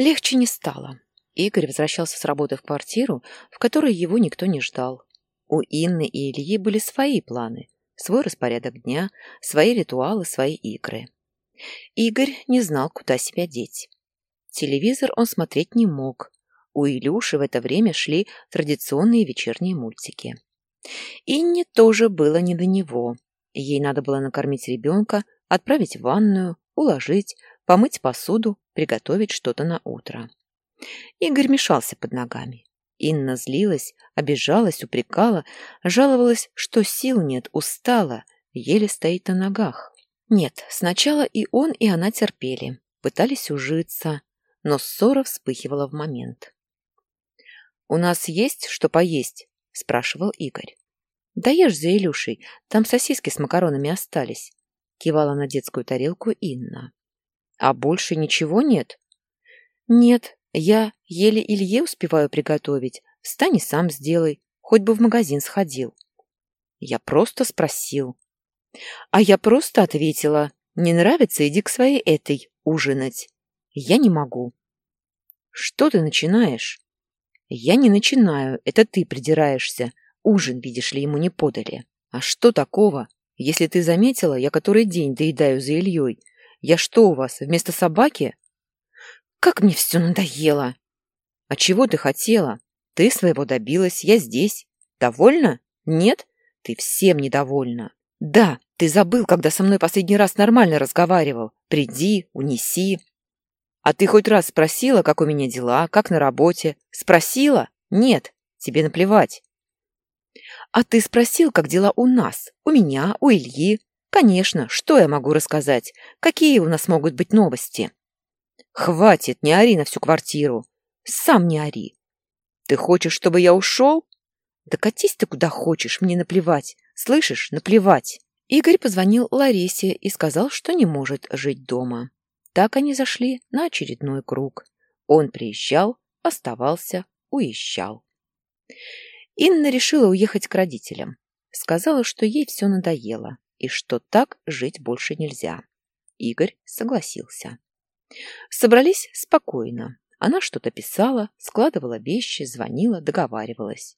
Легче не стало. Игорь возвращался с работы в квартиру, в которой его никто не ждал. У Инны и Ильи были свои планы, свой распорядок дня, свои ритуалы, свои игры. Игорь не знал, куда себя деть. Телевизор он смотреть не мог. У Илюши в это время шли традиционные вечерние мультики. Инне тоже было не до него. Ей надо было накормить ребенка, отправить в ванную, уложить, помыть посуду, приготовить что-то на утро. Игорь мешался под ногами. Инна злилась, обижалась, упрекала, жаловалась, что сил нет, устала, еле стоит на ногах. Нет, сначала и он, и она терпели, пытались ужиться, но ссора вспыхивала в момент. «У нас есть что поесть?» – спрашивал Игорь. «Да ешь за Илюшей, там сосиски с макаронами остались», – кивала на детскую тарелку Инна. «А больше ничего нет?» «Нет, я еле Илье успеваю приготовить. Встань и сам сделай, хоть бы в магазин сходил». Я просто спросил. А я просто ответила, не нравится, иди к своей этой ужинать. Я не могу. Что ты начинаешь? Я не начинаю, это ты придираешься. Ужин, видишь ли, ему не подали. А что такого? Если ты заметила, я который день доедаю за Ильей. Я что у вас, вместо собаки? Как мне все надоело! А чего ты хотела? Ты своего добилась, я здесь. Довольна? Нет? Ты всем недовольна. Да, ты забыл, когда со мной последний раз нормально разговаривал. Приди, унеси. А ты хоть раз спросила, как у меня дела, как на работе? Спросила? Нет, тебе наплевать. А ты спросил, как дела у нас, у меня, у Ильи? Конечно, что я могу рассказать? Какие у нас могут быть новости? Хватит, не ори на всю квартиру. Сам не ори. Ты хочешь, чтобы я ушел? Да катись ты куда хочешь, мне наплевать. Слышишь, наплевать. Игорь позвонил Ларисе и сказал, что не может жить дома. Так они зашли на очередной круг. Он приезжал, оставался, уезжал. Инна решила уехать к родителям. Сказала, что ей все надоело и что так жить больше нельзя. Игорь согласился. Собрались спокойно. Она что-то писала, складывала вещи, звонила, договаривалась.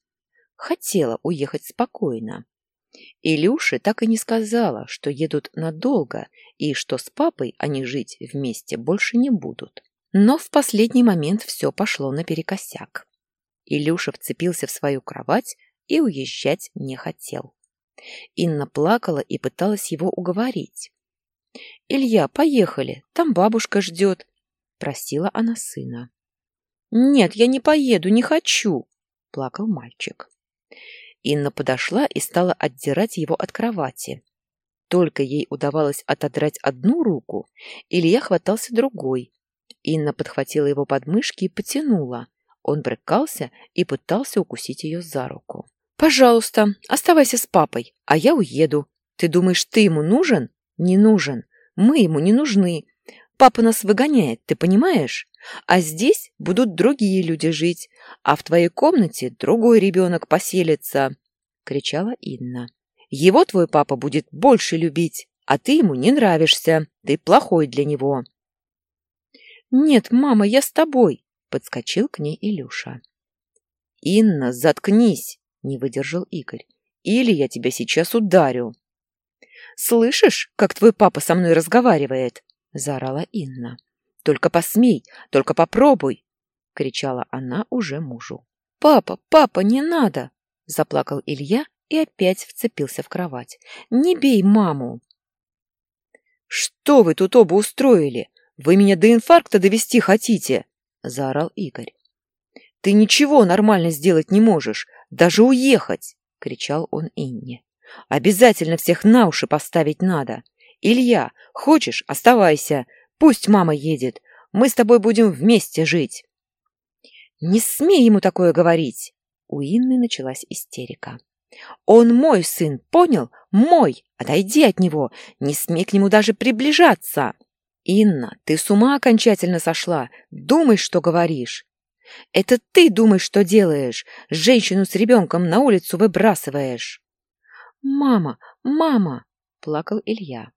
Хотела уехать спокойно. Илюше так и не сказала, что едут надолго и что с папой они жить вместе больше не будут. Но в последний момент все пошло наперекосяк. Илюша вцепился в свою кровать и уезжать не хотел. Инна плакала и пыталась его уговорить. «Илья, поехали, там бабушка ждет», — просила она сына. «Нет, я не поеду, не хочу», — плакал мальчик. Инна подошла и стала отдирать его от кровати. Только ей удавалось отодрать одну руку, Илья хватался другой. Инна подхватила его подмышки и потянула. Он брыкался и пытался укусить ее за руку. «Пожалуйста, оставайся с папой, а я уеду. Ты думаешь, ты ему нужен? Не нужен. Мы ему не нужны. Папа нас выгоняет, ты понимаешь? А здесь будут другие люди жить, а в твоей комнате другой ребенок поселится!» — кричала Инна. «Его твой папа будет больше любить, а ты ему не нравишься, ты плохой для него». «Нет, мама, я с тобой!» — подскочил к ней Илюша. «Инна, заткнись!» — не выдержал Игорь. «Или я тебя сейчас ударю!» «Слышишь, как твой папа со мной разговаривает?» — заорала Инна. Только посмей, только попробуй!» — кричала она уже мужу. «Папа, папа, не надо!» — заплакал Илья и опять вцепился в кровать. «Не бей маму!» «Что вы тут оба устроили? Вы меня до инфаркта довести хотите?» — заорал Игорь. «Ты ничего нормально сделать не можешь, даже уехать!» — кричал он Инне. «Обязательно всех на уши поставить надо. Илья, хочешь, оставайся, Пусть мама едет. Мы с тобой будем вместе жить. Не смей ему такое говорить. У Инны началась истерика. Он мой сын, понял? Мой. Отойди от него. Не смей к нему даже приближаться. Инна, ты с ума окончательно сошла. Думай, что говоришь. Это ты думаешь, что делаешь. Женщину с ребенком на улицу выбрасываешь. Мама, мама, плакал Илья.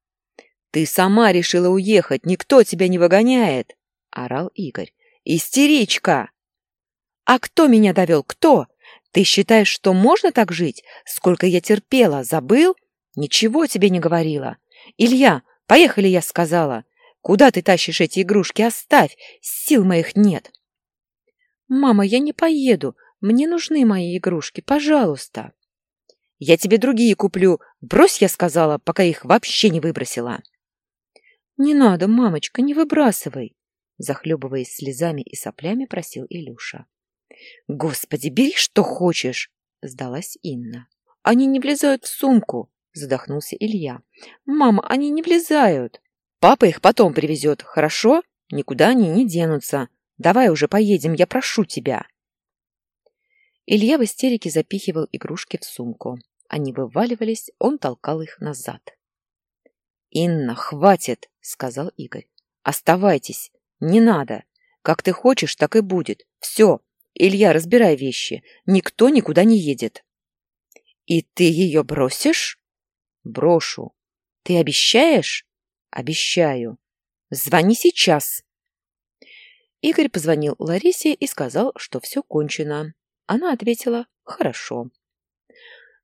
«Ты сама решила уехать, никто тебя не выгоняет!» — орал Игорь. Истеричка! А кто меня довел? Кто? Ты считаешь, что можно так жить? Сколько я терпела, забыл? Ничего тебе не говорила. Илья, поехали, я сказала. Куда ты тащишь эти игрушки? Оставь, сил моих нет. Мама, я не поеду. Мне нужны мои игрушки, пожалуйста. Я тебе другие куплю. Брось, я сказала, пока их вообще не выбросила. Не надо, мамочка, не выбрасывай. Захлебываясь слезами и соплями, просил Илюша. Господи, бери что хочешь, сдалась Инна. Они не влезают в сумку, задохнулся Илья. Мама, они не влезают. Папа их потом привезет, хорошо? Никуда они не денутся. Давай уже поедем, я прошу тебя. Илья в истерике запихивал игрушки в сумку. Они вываливались, он толкал их назад. «Инна, хватит!» — сказал Игорь. «Оставайтесь! Не надо! Как ты хочешь, так и будет! Все! Илья, разбирай вещи! Никто никуда не едет!» «И ты ее бросишь?» «Брошу! Ты обещаешь?» «Обещаю! Звони сейчас!» Игорь позвонил Ларисе и сказал, что все кончено. Она ответила «хорошо».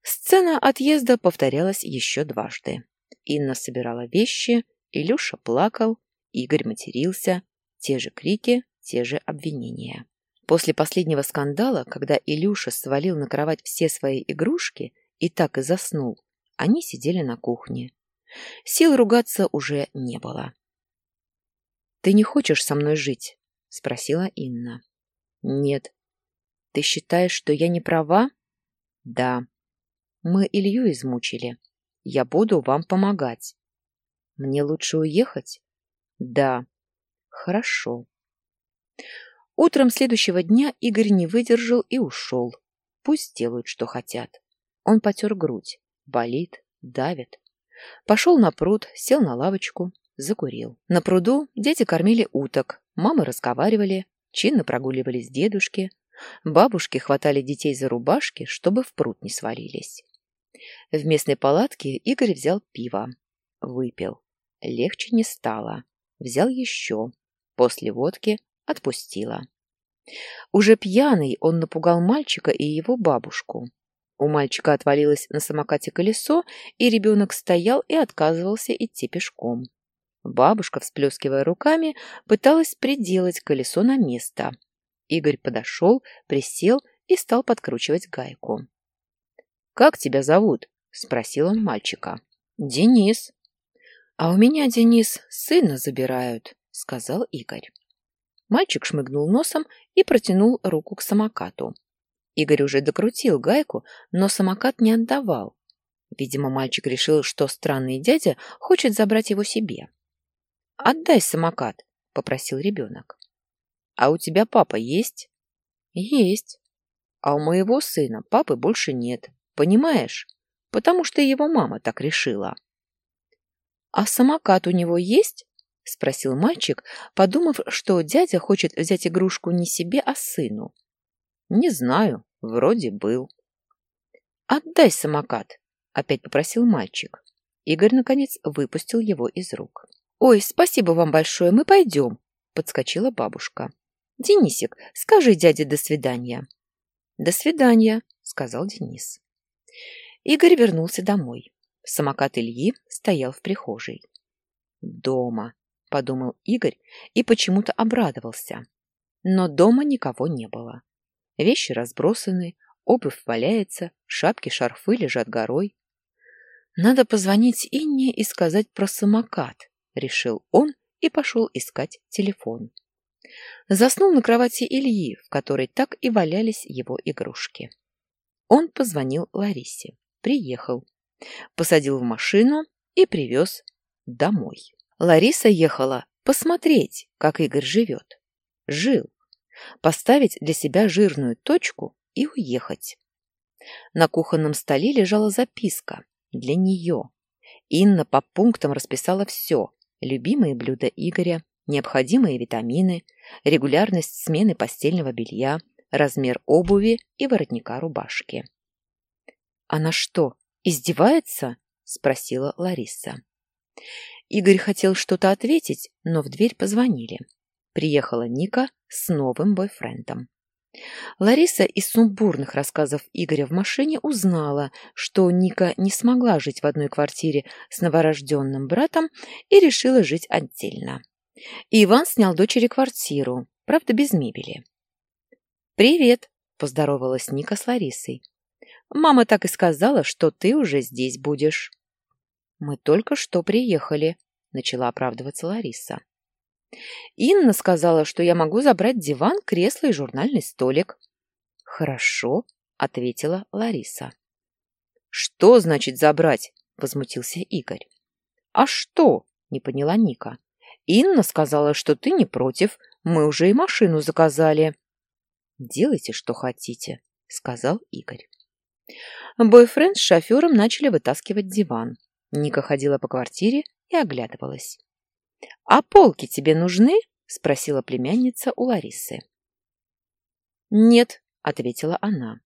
Сцена отъезда повторялась еще дважды. Инна собирала вещи, Илюша плакал, Игорь матерился, те же крики, те же обвинения. После последнего скандала, когда Илюша свалил на кровать все свои игрушки и так и заснул, они сидели на кухне. Сил ругаться уже не было. «Ты не хочешь со мной жить?» — спросила Инна. «Нет», ты считаешь, что я не права? Да. Мы Илью измучили. Я буду вам помогать. Мне лучше уехать? Да. Хорошо. Утром следующего дня Игорь не выдержал и ушел. Пусть делают, что хотят. Он потер грудь. Болит, давит. Пошел на пруд, сел на лавочку, закурил. На пруду дети кормили уток, мамы разговаривали, чинно прогуливались дедушки, Бабушки хватали детей за рубашки, чтобы в пруд не свалились. В местной палатке Игорь взял пиво. Выпил. Легче не стало. Взял еще. После водки отпустила. Уже пьяный он напугал мальчика и его бабушку. У мальчика отвалилось на самокате колесо, и ребенок стоял и отказывался идти пешком. Бабушка, всплескивая руками, пыталась приделать колесо на место, Игорь подошел, присел и стал подкручивать гайку. «Как тебя зовут?» — спросил он мальчика. «Денис». «А у меня, Денис, сына забирают», — сказал Игорь. Мальчик шмыгнул носом и протянул руку к самокату. Игорь уже докрутил гайку, но самокат не отдавал. Видимо, мальчик решил, что странный дядя хочет забрать его себе. «Отдай самокат», — попросил ребенок. А у тебя папа есть? Есть. А у моего сына папы больше нет. Понимаешь? Потому что его мама так решила. А самокат у него есть? Спросил мальчик, подумав, что дядя хочет взять игрушку не себе, а сыну. Не знаю, вроде был. Отдай самокат, опять попросил мальчик. Игорь, наконец, выпустил его из рук. «Ой, спасибо вам большое, мы пойдем», — подскочила бабушка. «Денисик, скажи дяде до свидания». «До свидания», — сказал Денис. Игорь вернулся домой. Самокат Ильи стоял в прихожей. «Дома», — подумал Игорь и почему-то обрадовался. Но дома никого не было. Вещи разбросаны, обувь валяется, шапки-шарфы лежат горой. «Надо позвонить Инне и сказать про самокат», — решил он и пошел искать телефон. Заснул на кровати Ильи, в которой так и валялись его игрушки. Он позвонил Ларисе. Приехал. Посадил в машину и привез домой. Лариса ехала посмотреть, как Игорь живет. Жил. Поставить для себя жирную точку и уехать. На кухонном столе лежала записка для нее. Инна по пунктам расписала все. Любимые блюда Игоря, необходимые витамины, регулярность смены постельного белья, размер обуви и воротника рубашки. «Она что, издевается?» – спросила Лариса. Игорь хотел что-то ответить, но в дверь позвонили. приехала Ника с новым бойфрендом. Лариса из сумбурных рассказов Игоря в машине узнала, что Ника не смогла жить в одной квартире с новорожденным братом и решила жить отдельно. И Иван снял дочери квартиру, правда, без мебели. «Привет!» – поздоровалась Ника с Ларисой. «Мама так и сказала, что ты уже здесь будешь». «Мы только что приехали», – начала оправдываться Лариса. Инна сказала, что я могу забрать диван, кресло и журнальный столик. Хорошо, ответила Лариса. Что значит забрать? возмутился Игорь. А что? не поняла Ника. Инна сказала, что ты не против. Мы уже и машину заказали. Делайте, что хотите, сказал Игорь. Бойфренд с шофером начали вытаскивать диван. Ника ходила по квартире и оглядывалась. «А полки тебе нужны?» — спросила племянница у Ларисы. «Нет», — ответила она.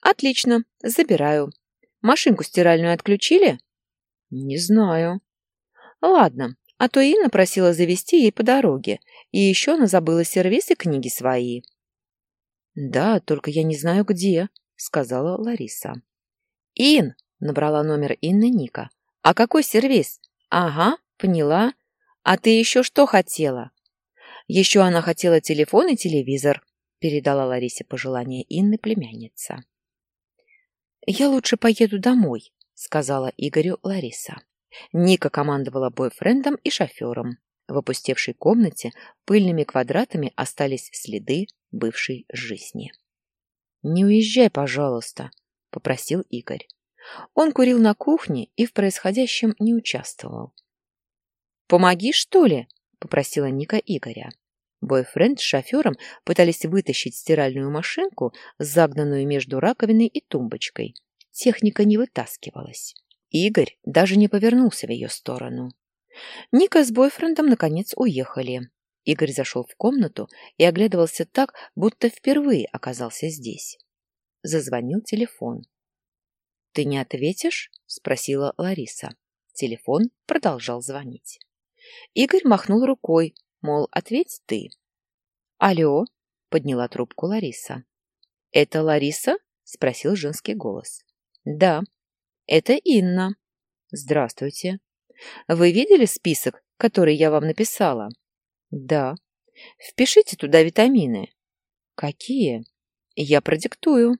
«Отлично, забираю. Машинку стиральную отключили?» «Не знаю». «Ладно, а то Инна просила завести ей по дороге, и еще она забыла сервиз и книги свои». «Да, только я не знаю, где», — сказала Лариса. «Ин!» — набрала номер Инны Ника. «А какой сервис?» «Ага, поняла. «А ты еще что хотела?» «Еще она хотела телефон и телевизор», — передала Ларисе пожелание Инны племянница. «Я лучше поеду домой», — сказала Игорю Лариса. Ника командовала бойфрендом и шофером. В опустевшей комнате пыльными квадратами остались следы бывшей жизни. «Не уезжай, пожалуйста», — попросил Игорь. Он курил на кухне и в происходящем не участвовал. «Помоги, что ли?» — попросила Ника Игоря. Бойфренд с шофером пытались вытащить стиральную машинку, загнанную между раковиной и тумбочкой. Техника не вытаскивалась. Игорь даже не повернулся в ее сторону. Ника с бойфрендом наконец уехали. Игорь зашел в комнату и оглядывался так, будто впервые оказался здесь. Зазвонил телефон. «Ты не ответишь?» — спросила Лариса. Телефон продолжал звонить. Игорь махнул рукой, мол, ответь ты. «Алло», — подняла трубку Лариса. «Это Лариса?» — спросил женский голос. «Да, это Инна». «Здравствуйте. Вы видели список, который я вам написала?» «Да». «Впишите туда витамины». «Какие?» «Я продиктую».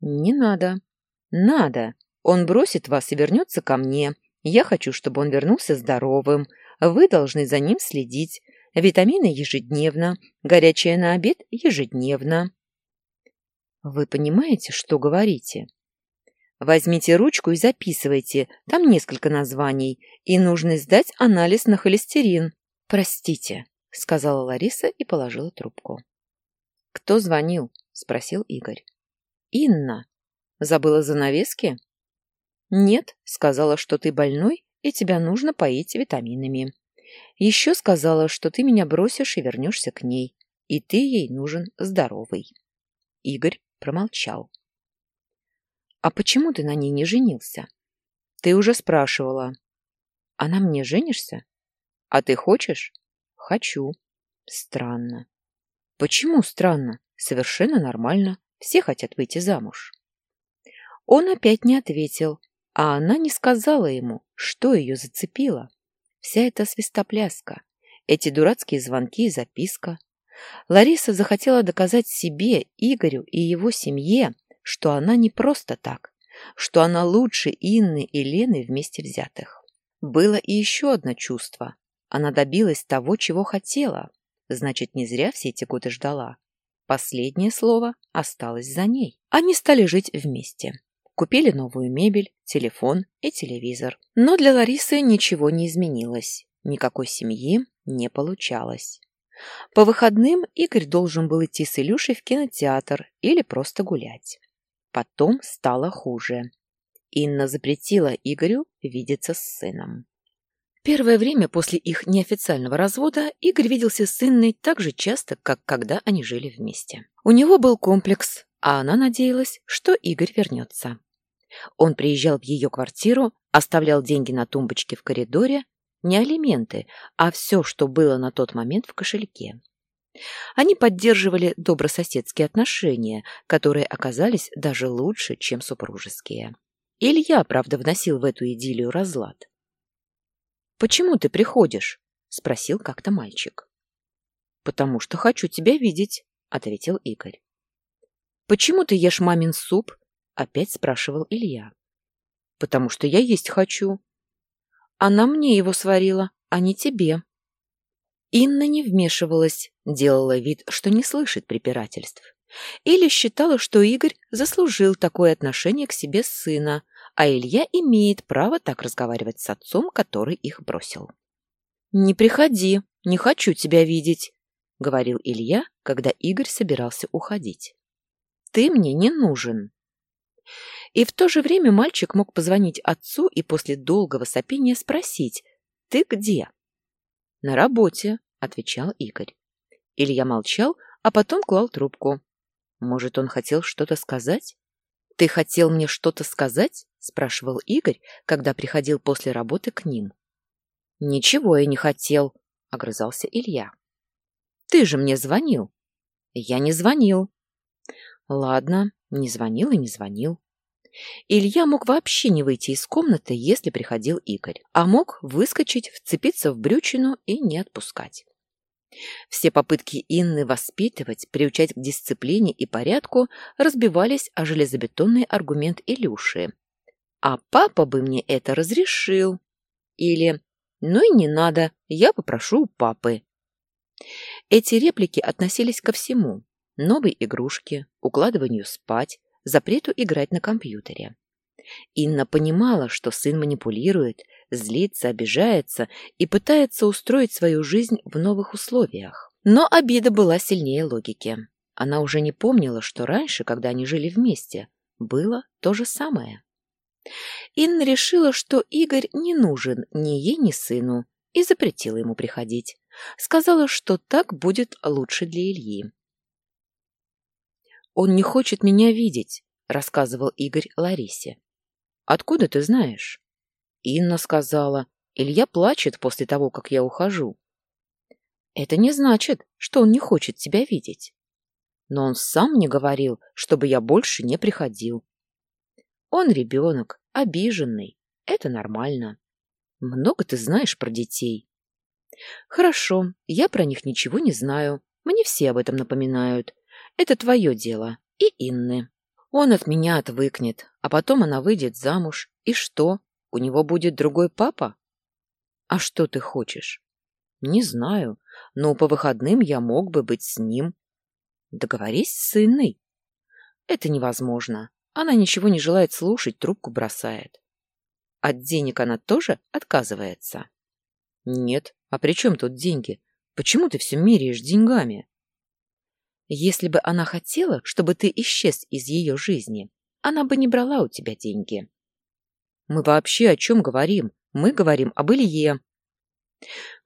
«Не надо». «Надо. Он бросит вас и вернется ко мне. Я хочу, чтобы он вернулся здоровым. Вы должны за ним следить. Витамины ежедневно, горячее на обед ежедневно. Вы понимаете, что говорите? Возьмите ручку и записывайте, там несколько названий, и нужно сдать анализ на холестерин. Простите, сказала Лариса и положила трубку. Кто звонил? спросил Игорь. Инна. Забыла занавески? Нет, сказала, что ты больной и тебя нужно поить витаминами. Еще сказала, что ты меня бросишь и вернешься к ней, и ты ей нужен здоровый. Игорь промолчал. «А почему ты на ней не женился?» «Ты уже спрашивала». «А на мне женишься?» «А ты хочешь?» «Хочу». «Странно». «Почему странно? Совершенно нормально. Все хотят выйти замуж». Он опять не ответил, а она не сказала ему, что ее зацепило. Вся эта свистопляска, эти дурацкие звонки и записка. Лариса захотела доказать себе, Игорю и его семье, что она не просто так, что она лучше Инны и Лены вместе взятых. Было и еще одно чувство. Она добилась того, чего хотела. Значит, не зря все эти годы ждала. Последнее слово осталось за ней. Они стали жить вместе. Купили новую мебель, телефон и телевизор. Но для Ларисы ничего не изменилось. Никакой семьи не получалось. По выходным Игорь должен был идти с Илюшей в кинотеатр или просто гулять. Потом стало хуже. Инна запретила Игорю видеться с сыном. Первое время после их неофициального развода Игорь виделся с Инной так же часто, как когда они жили вместе. У него был комплекс, а она надеялась, что Игорь вернется. Он приезжал в ее квартиру, оставлял деньги на тумбочке в коридоре, не алименты, а все, что было на тот момент в кошельке. Они поддерживали добрососедские отношения, которые оказались даже лучше, чем супружеские. Илья, правда, вносил в эту идиллию разлад. «Почему ты приходишь?» — спросил как-то мальчик. «Потому что хочу тебя видеть», — ответил Игорь. «Почему ты ешь мамин суп?» — опять спрашивал Илья. «Потому что я есть хочу». «Она мне его сварила, а не тебе». Инна не вмешивалась, делала вид, что не слышит препирательств. Или считала, что Игорь заслужил такое отношение к себе сына, а Илья имеет право так разговаривать с отцом, который их бросил. «Не приходи, не хочу тебя видеть», — говорил Илья, когда Игорь собирался уходить. «Ты мне не нужен». И в то же время мальчик мог позвонить отцу и после долгого сопения спросить «Ты где?» «На работе», — отвечал Игорь. Илья молчал, а потом клал трубку. Может, он хотел что-то сказать? «Ты хотел мне что-то сказать?» — спрашивал Игорь, когда приходил после работы к ним. «Ничего я не хотел», — огрызался Илья. «Ты же мне звонил». «Я не звонил». «Ладно, не звонил и не звонил». Илья мог вообще не выйти из комнаты, если приходил Игорь, а мог выскочить, вцепиться в брючину и не отпускать. Все попытки Инны воспитывать, приучать к дисциплине и порядку разбивались о железобетонный аргумент Илюши. «А папа бы мне это разрешил!» Или «Ну и не надо, я попрошу у папы». Эти реплики относились ко всему – новой игрушке, укладыванию спать, запрету играть на компьютере. Инна понимала, что сын манипулирует, злится, обижается и пытается устроить свою жизнь в новых условиях. Но обида была сильнее логики. Она уже не помнила, что раньше, когда они жили вместе, было то же самое. Инна решила, что Игорь не нужен ни ей, ни сыну, и запретила ему приходить. Сказала, что так будет лучше для Ильи. «Он не хочет меня видеть», — рассказывал Игорь Ларисе. «Откуда ты знаешь?» Инна сказала, Илья плачет после того, как я ухожу. Это не значит, что он не хочет тебя видеть. Но он сам мне говорил, чтобы я больше не приходил. Он ребенок, обиженный. Это нормально. Много ты знаешь про детей. Хорошо, я про них ничего не знаю. Мне все об этом напоминают. Это твое дело. И Инны. Он от меня отвыкнет, а потом она выйдет замуж. И что? У него будет другой папа? А что ты хочешь? Не знаю, но по выходным я мог бы быть с ним. Договорись с Инной. Это невозможно. Она ничего не желает слушать, трубку бросает. От денег она тоже отказывается? Нет. А при чем тут деньги? Почему ты все меряешь деньгами? Если бы она хотела, чтобы ты исчез из ее жизни, она бы не брала у тебя деньги. Мы вообще о чем говорим? Мы говорим об Илье.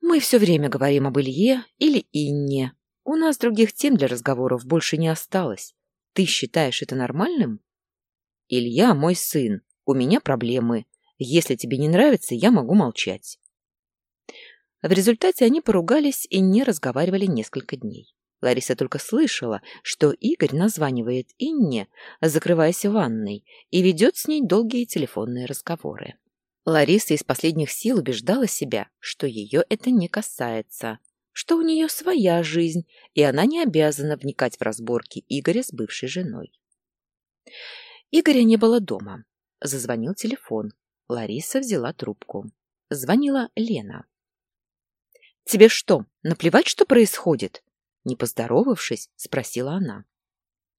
Мы все время говорим об Илье или Инне. У нас других тем для разговоров больше не осталось. Ты считаешь это нормальным? Илья мой сын. У меня проблемы. Если тебе не нравится, я могу молчать. В результате они поругались и не разговаривали несколько дней. Лариса только слышала, что Игорь названивает Инне, закрываясь в ванной, и ведет с ней долгие телефонные разговоры. Лариса из последних сил убеждала себя, что ее это не касается, что у нее своя жизнь, и она не обязана вникать в разборки Игоря с бывшей женой. Игоря не было дома. Зазвонил телефон. Лариса взяла трубку. Звонила Лена. «Тебе что, наплевать, что происходит?» Не поздоровавшись, спросила она.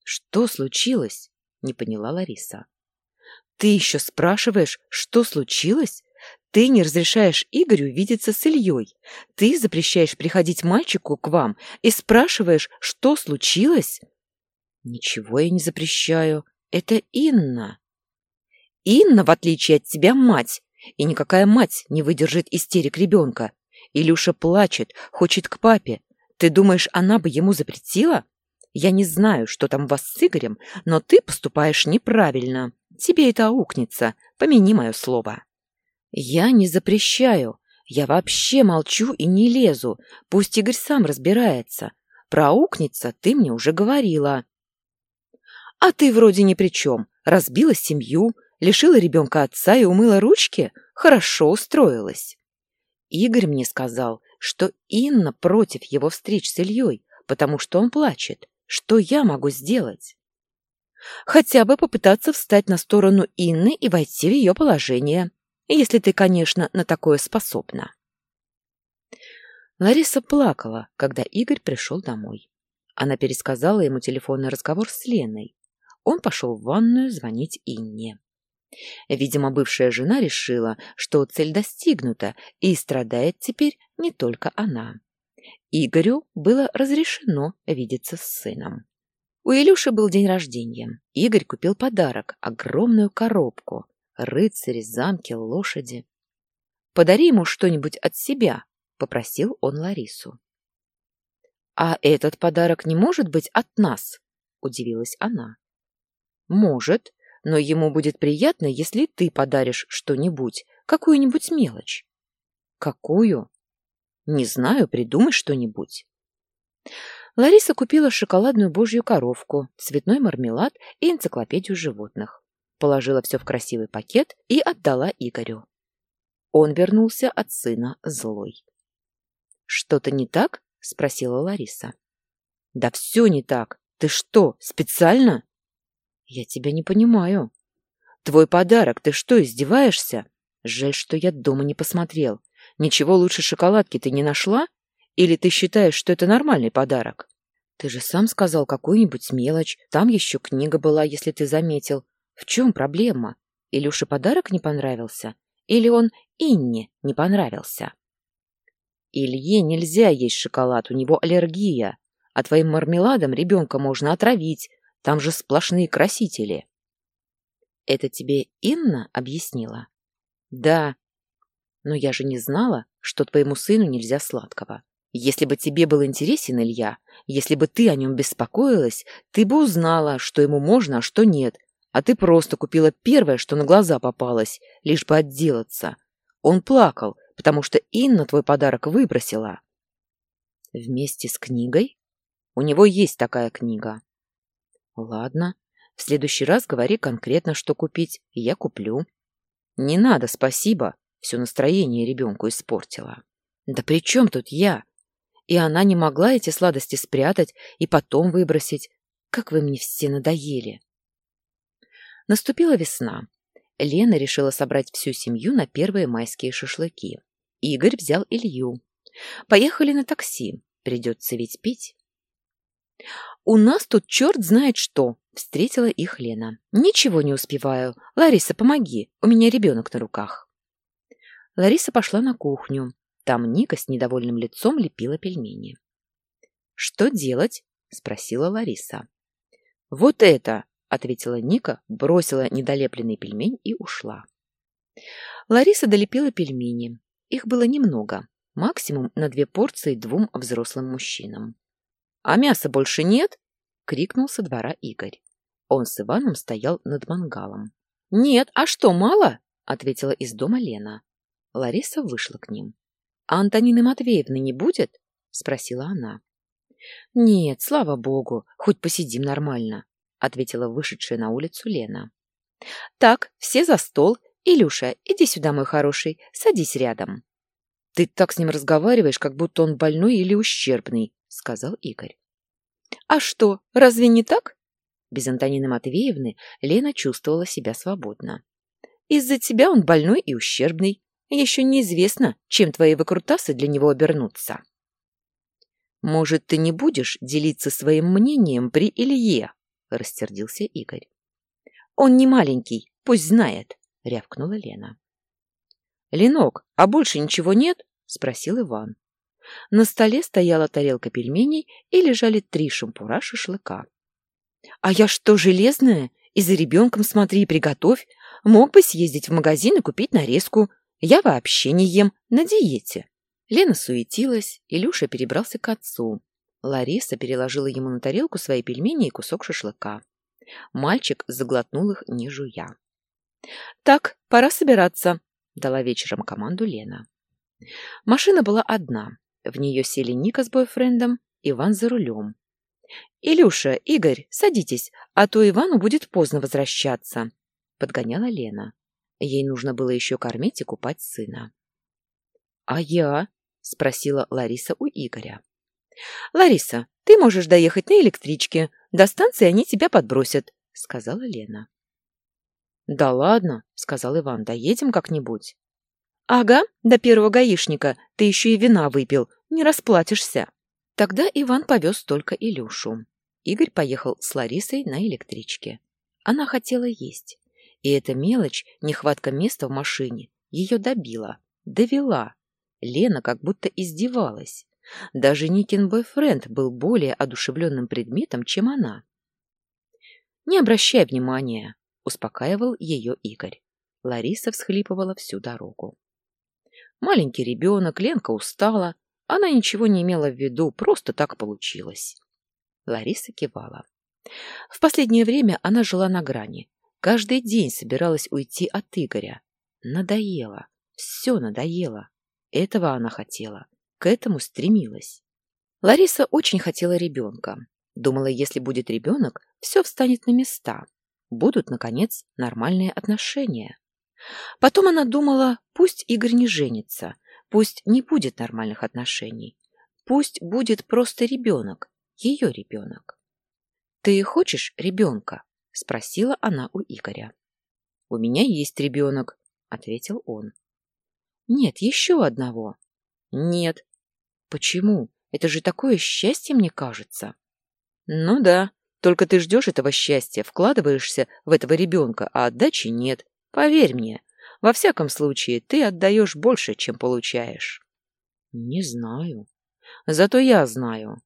«Что случилось?» — не поняла Лариса. «Ты еще спрашиваешь, что случилось? Ты не разрешаешь Игорю видеться с Ильей. Ты запрещаешь приходить мальчику к вам и спрашиваешь, что случилось?» «Ничего я не запрещаю. Это Инна». «Инна, в отличие от тебя, мать, и никакая мать не выдержит истерик ребенка. Илюша плачет, хочет к папе, ты думаешь, она бы ему запретила? Я не знаю, что там у вас с Игорем, но ты поступаешь неправильно. Тебе это аукнется, помяни мое слово. Я не запрещаю. Я вообще молчу и не лезу. Пусть Игорь сам разбирается. Проукнется, ты мне уже говорила. А ты вроде ни при чем. Разбила семью, лишила ребенка отца и умыла ручки? Хорошо устроилась. Игорь мне сказал, что Инна против его встреч с Ильей, потому что он плачет. Что я могу сделать? Хотя бы попытаться встать на сторону Инны и войти в ее положение если ты, конечно, на такое способна. Лариса плакала, когда Игорь пришел домой. Она пересказала ему телефонный разговор с Леной. Он пошел в ванную звонить Инне. Видимо, бывшая жена решила, что цель достигнута, и страдает теперь не только она. Игорю было разрешено видеться с сыном. У Илюши был день рождения. Игорь купил подарок – огромную коробку, рыцари, замки, лошади. «Подари ему что-нибудь от себя», — попросил он Ларису. «А этот подарок не может быть от нас?» — удивилась она. «Может, но ему будет приятно, если ты подаришь что-нибудь, какую-нибудь мелочь». «Какую?» «Не знаю, придумай что-нибудь». Лариса купила шоколадную божью коровку, цветной мармелад и энциклопедию животных положила все в красивый пакет и отдала Игорю. Он вернулся от сына злой. «Что-то не так?» — спросила Лариса. «Да все не так. Ты что, специально?» «Я тебя не понимаю». «Твой подарок, ты что, издеваешься? Жаль, что я дома не посмотрел. Ничего лучше шоколадки ты не нашла? Или ты считаешь, что это нормальный подарок?» «Ты же сам сказал какую-нибудь мелочь. Там еще книга была, если ты заметил. В чем проблема? Илюше подарок не понравился? Или он Инне не понравился? Илье нельзя есть шоколад, у него аллергия. А твоим мармеладом ребенка можно отравить, там же сплошные красители. Это тебе Инна объяснила? Да. Но я же не знала, что твоему сыну нельзя сладкого. Если бы тебе был интересен Илья, если бы ты о нем беспокоилась, ты бы узнала, что ему можно, а что нет, а ты просто купила первое, что на глаза попалось, лишь бы отделаться. Он плакал, потому что Инна твой подарок выбросила. Вместе с книгой? У него есть такая книга. Ладно, в следующий раз говори конкретно, что купить, и я куплю. Не надо, спасибо. Все настроение ребенку испортила. Да при чем тут я? И она не могла эти сладости спрятать и потом выбросить. Как вы мне все надоели. Наступила весна. Лена решила собрать всю семью на первые майские шашлыки. Игорь взял Илью. Поехали на такси. Придется ведь пить. «У нас тут черт знает что!» — встретила их Лена. «Ничего не успеваю. Лариса, помоги. У меня ребенок на руках». Лариса пошла на кухню. Там Ника с недовольным лицом лепила пельмени. «Что делать?» — спросила Лариса. «Вот это!» — ответила Ника, бросила недолепленный пельмень и ушла. Лариса долепила пельмени. Их было немного, максимум на две порции двум взрослым мужчинам. «А мяса больше нет?» — крикнул со двора Игорь. Он с Иваном стоял над мангалом. «Нет, а что, мало?» — ответила из дома Лена. Лариса вышла к ним. «А Антонины Матвеевны не будет?» — спросила она. «Нет, слава богу, хоть посидим нормально. — ответила вышедшая на улицу Лена. «Так, все за стол. Илюша, иди сюда, мой хороший, садись рядом». «Ты так с ним разговариваешь, как будто он больной или ущербный», — сказал Игорь. «А что, разве не так?» Без Антонины Матвеевны Лена чувствовала себя свободно. «Из-за тебя он больной и ущербный. Еще неизвестно, чем твои выкрутасы для него обернутся». «Может, ты не будешь делиться своим мнением при Илье?» — рассердился Игорь. «Он не маленький, пусть знает», — рявкнула Лена. «Ленок, а больше ничего нет?» — спросил Иван. На столе стояла тарелка пельменей и лежали три шампура шашлыка. «А я что, железная? И за ребенком смотри и приготовь. Мог бы съездить в магазин и купить нарезку. Я вообще не ем, на диете». Лена суетилась, Илюша перебрался к отцу. Лариса переложила ему на тарелку свои пельмени и кусок шашлыка. Мальчик заглотнул их, не жуя. «Так, пора собираться», — дала вечером команду Лена. Машина была одна. В нее сели Ника с бойфрендом, Иван за рулем. «Илюша, Игорь, садитесь, а то Ивану будет поздно возвращаться», — подгоняла Лена. Ей нужно было еще кормить и купать сына. «А я?» — спросила Лариса у Игоря. «Лариса, ты можешь доехать на электричке. До станции они тебя подбросят», — сказала Лена. «Да ладно», — сказал Иван, — «доедем как-нибудь». «Ага, до первого гаишника. Ты еще и вина выпил. Не расплатишься». Тогда Иван повез только Илюшу. Игорь поехал с Ларисой на электричке. Она хотела есть. И эта мелочь, нехватка места в машине, ее добила, довела. Лена как будто издевалась. Даже Никин бойфренд был более одушевленным предметом, чем она. «Не обращай внимания», — успокаивал ее Игорь. Лариса всхлипывала всю дорогу. Маленький ребенок, Ленка устала. Она ничего не имела в виду, просто так получилось. Лариса кивала. В последнее время она жила на грани. Каждый день собиралась уйти от Игоря. Надоело. Все надоело. Этого она хотела. К этому стремилась. Лариса очень хотела ребенка. Думала, если будет ребенок, все встанет на места. Будут, наконец, нормальные отношения. Потом она думала, пусть Игорь не женится, пусть не будет нормальных отношений. Пусть будет просто ребенок, ее ребенок. «Ты хочешь ребенка?» — спросила она у Игоря. «У меня есть ребенок», — ответил он. «Нет, еще одного». «Нет». «Почему? Это же такое счастье, мне кажется». «Ну да, только ты ждешь этого счастья, вкладываешься в этого ребенка, а отдачи нет. Поверь мне, во всяком случае, ты отдаешь больше, чем получаешь». «Не знаю. Зато я знаю».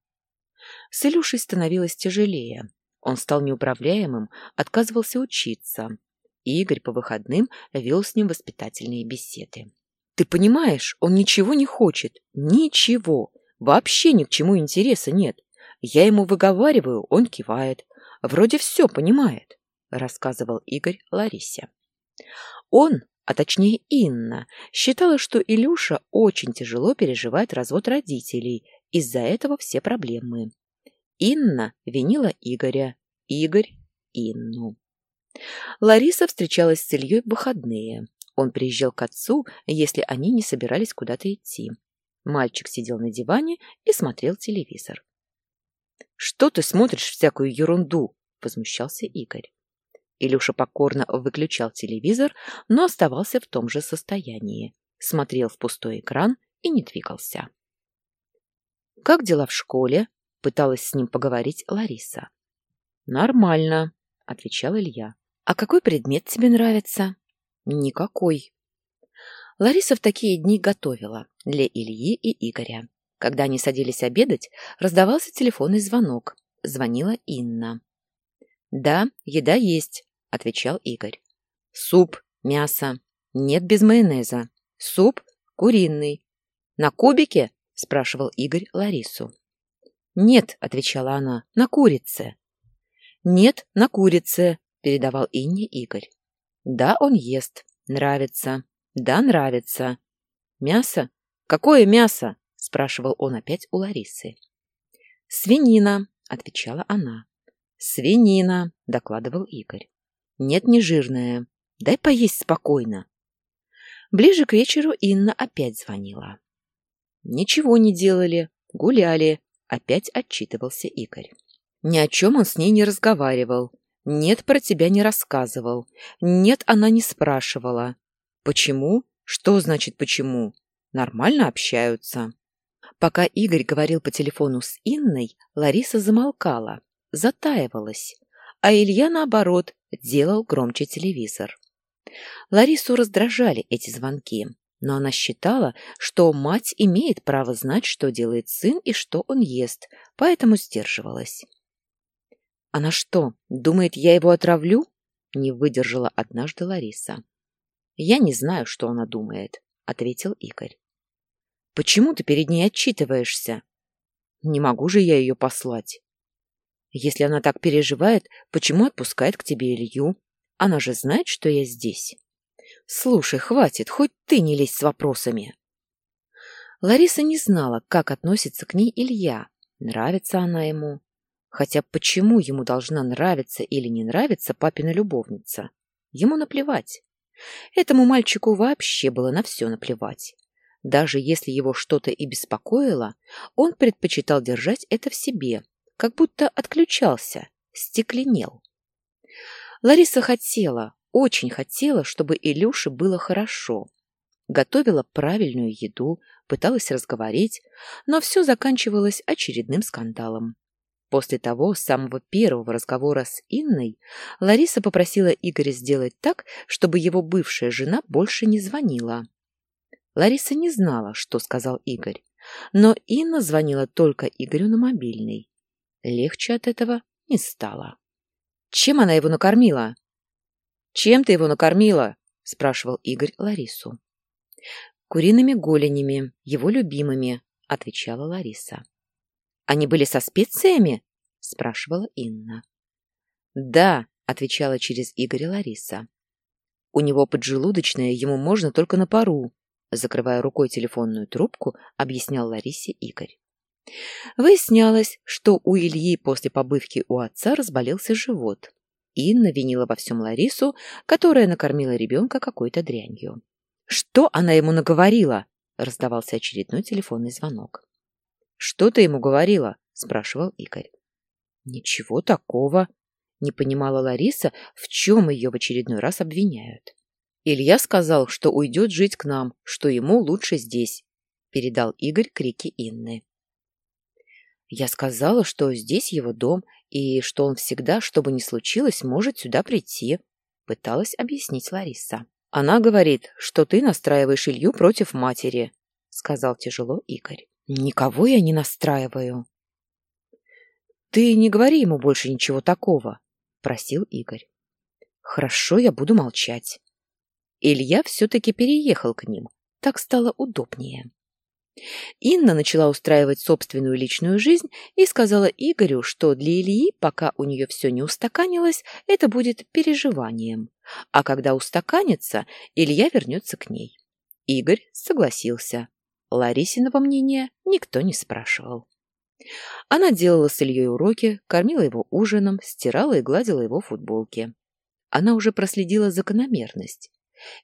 С Илюшей становилось тяжелее. Он стал неуправляемым, отказывался учиться. Игорь по выходным вел с ним воспитательные беседы. «Ты понимаешь, он ничего не хочет. Ничего. Вообще ни к чему интереса нет. Я ему выговариваю, он кивает. Вроде все понимает», — рассказывал Игорь Ларисе. Он, а точнее Инна, считала, что Илюша очень тяжело переживает развод родителей, из-за этого все проблемы. Инна винила Игоря, Игорь – Инну. Лариса встречалась с Ильей в выходные. Он приезжал к отцу, если они не собирались куда-то идти. Мальчик сидел на диване и смотрел телевизор. «Что ты смотришь всякую ерунду?» – возмущался Игорь. Илюша покорно выключал телевизор, но оставался в том же состоянии. Смотрел в пустой экран и не двигался. «Как дела в школе?» — пыталась с ним поговорить Лариса. «Нормально», — отвечал Илья. «А какой предмет тебе нравится?» «Никакой». Лариса в такие дни готовила для Ильи и Игоря. Когда они садились обедать, раздавался телефонный звонок. Звонила Инна. «Да, еда есть», — отвечал Игорь. «Суп, мясо. Нет без майонеза. Суп куриный. На кубике?» — спрашивал Игорь Ларису. «Нет», — отвечала она, — «на курице». «Нет, на курице», — передавал Инне Игорь. «Да, он ест. Нравится. Да, нравится. Мясо? Какое мясо?» — спрашивал он опять у Ларисы. «Свинина», — отвечала она. «Свинина», — докладывал Игорь. «Нет, не жирная. Дай поесть спокойно». Ближе к вечеру Инна опять звонила. «Ничего не делали, гуляли», — опять отчитывался Игорь. Ни о чем он с ней не разговаривал. Нет, про тебя не рассказывал. Нет, она не спрашивала. Почему? Что значит почему? Нормально общаются. Пока Игорь говорил по телефону с Инной, Лариса замолкала, затаивалась, а Илья, наоборот, делал громче телевизор. Ларису раздражали эти звонки, но она считала, что мать имеет право знать, что делает сын и что он ест, поэтому сдерживалась. «Она что, думает, я его отравлю?» — не выдержала однажды Лариса. «Я не знаю, что она думает», — ответил Игорь. «Почему ты перед ней отчитываешься?» «Не могу же я ее послать». Если она так переживает, почему отпускает к тебе Илью? Она же знает, что я здесь. Слушай, хватит, хоть ты не лезь с вопросами. Лариса не знала, как относится к ней Илья, нравится она ему. Хотя почему ему должна нравиться или не нравиться папина любовница? Ему наплевать. Этому мальчику вообще было на все наплевать. Даже если его что-то и беспокоило, он предпочитал держать это в себе, как будто отключался, стекленел. Лариса хотела, очень хотела, чтобы Илюше было хорошо. Готовила правильную еду, пыталась разговорить, но все заканчивалось очередным скандалом. После того самого первого разговора с Инной Лариса попросила Игоря сделать так, чтобы его бывшая жена больше не звонила. Лариса не знала, что сказал Игорь, но Инна звонила только Игорю на мобильный. Легче от этого не стало. Чем она его накормила? Чем ты его накормила? спрашивал Игорь Ларису. Куриными голенями, его любимыми, отвечала Лариса. Они были со специями? спрашивала Инна. Да, отвечала через Игоря Лариса. У него поджелудочная, ему можно только на пару, закрывая рукой телефонную трубку, объяснял Ларисе Игорь. Выяснялось, что у Ильи после побывки у отца разболелся живот. Инна винила во всем Ларису, которая накормила ребенка какой-то дрянью. «Что она ему наговорила?» — раздавался очередной телефонный звонок. «Что ты ему говорила?» — спрашивал Игорь. «Ничего такого», — не понимала Лариса, в чем ее в очередной раз обвиняют. «Илья сказал, что уйдет жить к нам, что ему лучше здесь», — передал Игорь крики Инны. Я сказала, что здесь его дом, и что он всегда, что бы ни случилось, может сюда прийти, — пыталась объяснить Лариса. Она говорит, что ты настраиваешь Илью против матери, — сказал тяжело Игорь. Никого я не настраиваю. Ты не говори ему больше ничего такого, — просил Игорь. Хорошо, я буду молчать. Илья все-таки переехал к ним. Так стало удобнее. Инна начала устраивать собственную личную жизнь и сказала Игорю, что для Ильи, пока у нее все не устаканилось, это будет переживанием. А когда устаканится, Илья вернется к ней. Игорь согласился. Ларисиного мнения никто не спрашивал. Она делала с Ильей уроки, кормила его ужином, стирала и гладила его футболки. Она уже проследила закономерность.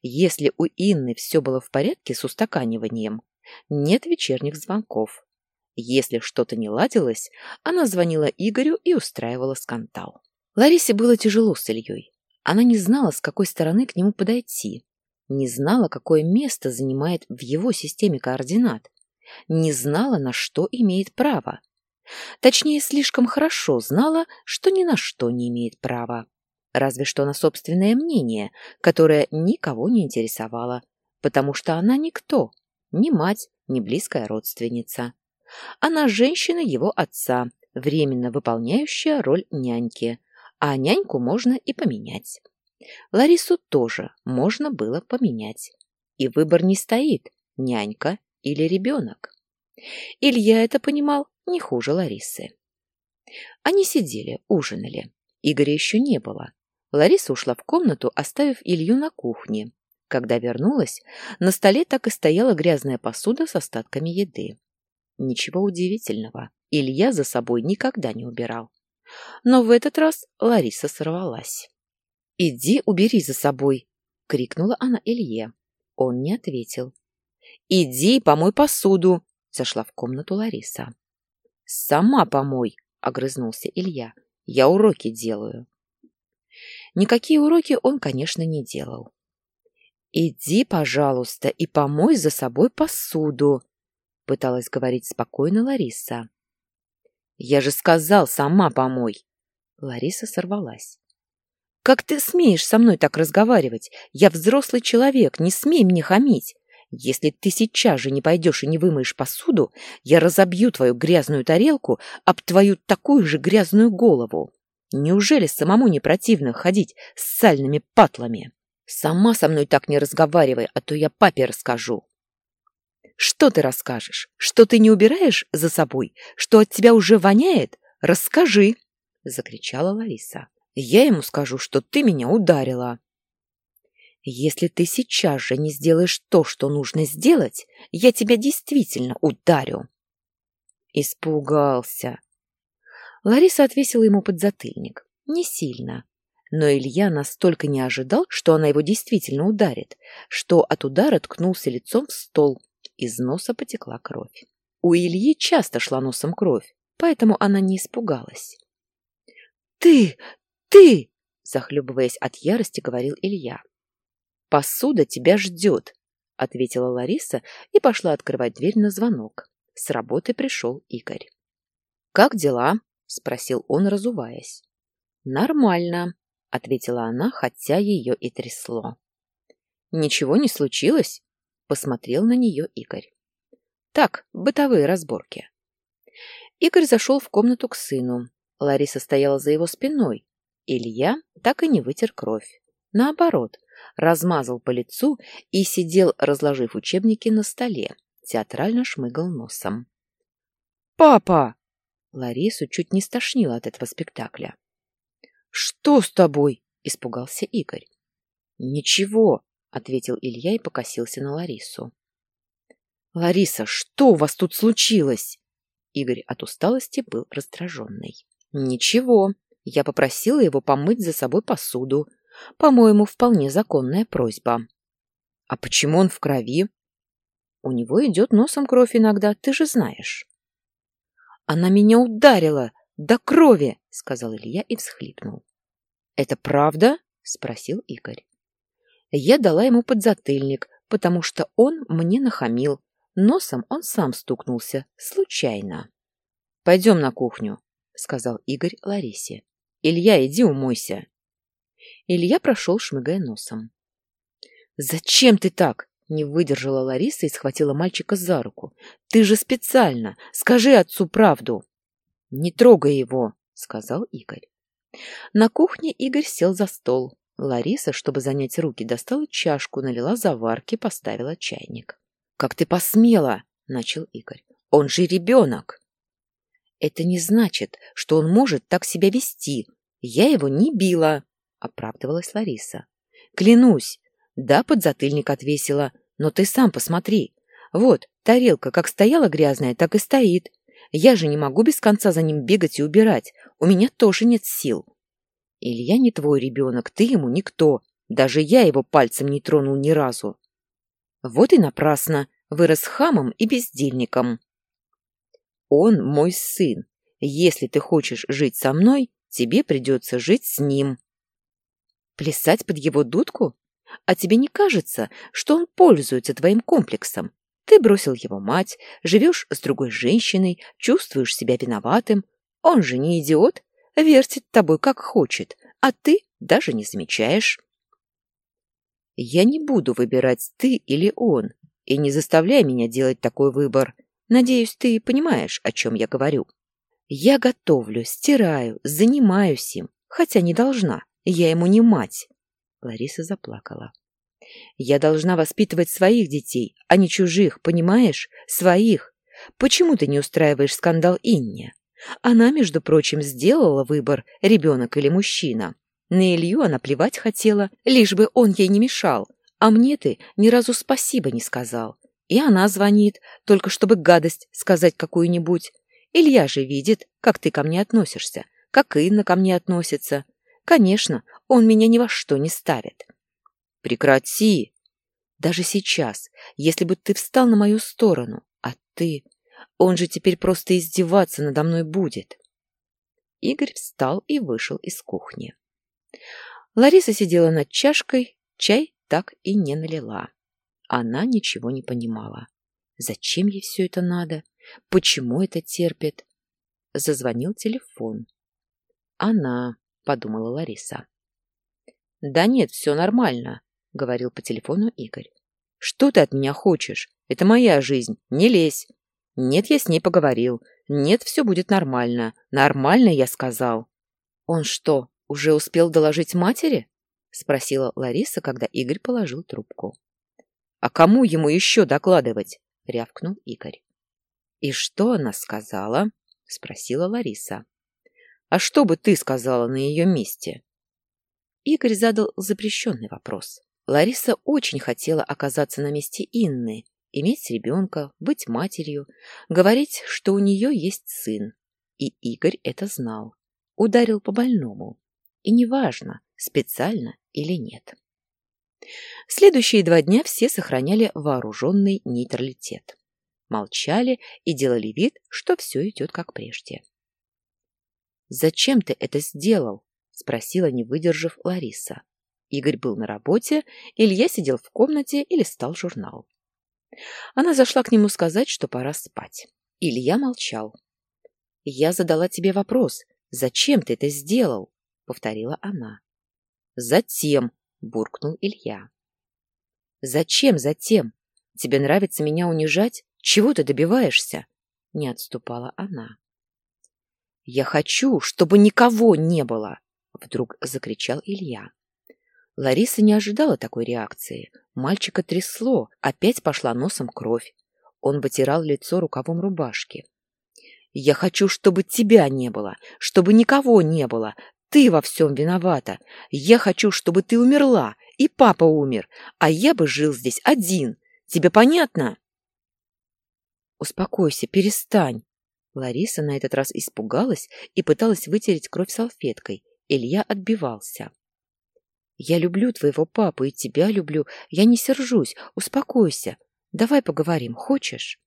Если у Инны все было в порядке с устаканиванием, нет вечерних звонков. Если что-то не ладилось, она звонила Игорю и устраивала скандал. Ларисе было тяжело с Ильей. Она не знала, с какой стороны к нему подойти. Не знала, какое место занимает в его системе координат. Не знала, на что имеет право. Точнее, слишком хорошо знала, что ни на что не имеет права. Разве что на собственное мнение, которое никого не интересовало, потому что она никто, ни мать, ни близкая родственница. Она женщина его отца, временно выполняющая роль няньки, а няньку можно и поменять. Ларису тоже можно было поменять. И выбор не стоит – нянька или ребенок. Илья это понимал не хуже Ларисы. Они сидели, ужинали. Игоря еще не было. Лариса ушла в комнату, оставив Илью на кухне. Когда вернулась, на столе так и стояла грязная посуда с остатками еды. Ничего удивительного, Илья за собой никогда не убирал. Но в этот раз Лариса сорвалась. «Иди убери за собой!» — крикнула она Илье. Он не ответил. «Иди помой посуду!» — зашла в комнату Лариса. «Сама помой!» — огрызнулся Илья. «Я уроки делаю». Никакие уроки он, конечно, не делал. «Иди, пожалуйста, и помой за собой посуду», — пыталась говорить спокойно Лариса. «Я же сказал, сама помой!» Лариса сорвалась. «Как ты смеешь со мной так разговаривать? Я взрослый человек, не смей мне хамить. Если ты сейчас же не пойдешь и не вымоешь посуду, я разобью твою грязную тарелку об твою такую же грязную голову. Неужели самому не противно ходить с сальными патлами?» Сама со мной так не разговаривай, а то я папе расскажу. Что ты расскажешь? Что ты не убираешь за собой? Что от тебя уже воняет? Расскажи, закричала Лариса. Я ему скажу, что ты меня ударила. Если ты сейчас же не сделаешь то, что нужно сделать, я тебя действительно ударю. Испугался. Лариса отвесила ему подзатыльник. Не сильно. Но Илья настолько не ожидал, что она его действительно ударит, что от удара ткнулся лицом в стол. Из носа потекла кровь. У Ильи часто шла носом кровь, поэтому она не испугалась. «Ты! Ты!» — захлебываясь от ярости, говорил Илья. «Посуда тебя ждет», — ответила Лариса и пошла открывать дверь на звонок. С работы пришел Игорь. «Как дела?» — спросил он, разуваясь. «Нормально», — ответила она, хотя ее и трясло. «Ничего не случилось?» — посмотрел на нее Игорь. «Так, бытовые разборки». Игорь зашел в комнату к сыну. Лариса стояла за его спиной. Илья так и не вытер кровь. Наоборот, размазал по лицу и сидел, разложив учебники на столе, театрально шмыгал носом. «Папа!» Ларису чуть не стошнило от этого спектакля. «Что с тобой?» — испугался Игорь. «Ничего», — ответил Илья и покосился на Ларису. «Лариса, что у вас тут случилось?» Игорь от усталости был раздраженный. «Ничего, я попросила его помыть за собой посуду. По-моему, вполне законная просьба». «А почему он в крови?» «У него идет носом кровь иногда, ты же знаешь». «Она меня ударила! До крови!» — сказал Илья и всхлипнул. «Это правда?» — спросил Игорь. Я дала ему подзатыльник, потому что он мне нахамил. Носом он сам стукнулся, случайно. «Пойдем на кухню», — сказал Игорь Ларисе. «Илья, иди умойся». Илья прошел, шмыгая носом. «Зачем ты так?» — не выдержала Лариса и схватила мальчика за руку. «Ты же специально! Скажи отцу правду!» «Не трогай его!» — сказал Игорь. На кухне Игорь сел за стол. Лариса, чтобы занять руки, достала чашку, налила заварки, поставила чайник. «Как ты посмела!» — начал Игорь. «Он же ребенок!» «Это не значит, что он может так себя вести. Я его не била!» — оправдывалась Лариса. «Клянусь! Да, подзатыльник отвесила, но ты сам посмотри. Вот, тарелка как стояла грязная, так и стоит. Я же не могу без конца за ним бегать и убирать. У меня тоже нет сил. Илья не твой ребенок, ты ему никто. Даже я его пальцем не тронул ни разу. Вот и напрасно. Вырос хамом и бездельником. Он мой сын. Если ты хочешь жить со мной, тебе придется жить с ним. Плясать под его дудку? А тебе не кажется, что он пользуется твоим комплексом? Ты бросил его мать, живешь с другой женщиной, чувствуешь себя виноватым. Он же не идиот, вертит тобой как хочет, а ты даже не замечаешь. Я не буду выбирать ты или он, и не заставляй меня делать такой выбор. Надеюсь, ты понимаешь, о чем я говорю. Я готовлю, стираю, занимаюсь им, хотя не должна. Я ему не мать. Лариса заплакала. Я должна воспитывать своих детей, а не чужих, понимаешь? Своих. Почему ты не устраиваешь скандал Инне? Она, между прочим, сделала выбор, ребенок или мужчина. На Илью она плевать хотела, лишь бы он ей не мешал. А мне ты ни разу спасибо не сказал. И она звонит, только чтобы гадость сказать какую-нибудь. Илья же видит, как ты ко мне относишься, как Инна ко мне относится. Конечно, он меня ни во что не ставит. Прекрати! Даже сейчас, если бы ты встал на мою сторону, а ты... Он же теперь просто издеваться надо мной будет. Игорь встал и вышел из кухни. Лариса сидела над чашкой, чай так и не налила. Она ничего не понимала. Зачем ей все это надо? Почему это терпит? Зазвонил телефон. «Она», — подумала Лариса. «Да нет, все нормально», — говорил по телефону Игорь. «Что ты от меня хочешь? Это моя жизнь. Не лезь». «Нет, я с ней поговорил. Нет, все будет нормально. Нормально, я сказал». «Он что, уже успел доложить матери?» — спросила Лариса, когда Игорь положил трубку. «А кому ему еще докладывать?» — рявкнул Игорь. «И что она сказала?» — спросила Лариса. «А что бы ты сказала на ее месте?» Игорь задал запрещенный вопрос. Лариса очень хотела оказаться на месте Инны, иметь ребенка, быть матерью, говорить, что у нее есть сын. И Игорь это знал. Ударил по больному. И неважно, специально или нет. Следующие два дня все сохраняли вооруженный нейтралитет. Молчали и делали вид, что все идет как прежде. «Зачем ты это сделал?» — спросила, не выдержав Лариса. Игорь был на работе, Илья сидел в комнате и листал журнал. Она зашла к нему сказать, что пора спать. Илья молчал. «Я задала тебе вопрос. Зачем ты это сделал?» — повторила она. «Затем», — буркнул Илья. «Зачем затем? Тебе нравится меня унижать? Чего ты добиваешься?» — не отступала она. «Я хочу, чтобы никого не было!» — вдруг закричал Илья. Лариса не ожидала такой реакции. Мальчика трясло, опять пошла носом кровь. Он вытирал лицо рукавом рубашки. «Я хочу, чтобы тебя не было, чтобы никого не было. Ты во всем виновата. Я хочу, чтобы ты умерла, и папа умер, а я бы жил здесь один. Тебе понятно?» «Успокойся, перестань». Лариса на этот раз испугалась и пыталась вытереть кровь салфеткой. Илья отбивался. Я люблю твоего папу и тебя люблю. Я не сержусь. Успокойся. Давай поговорим. Хочешь?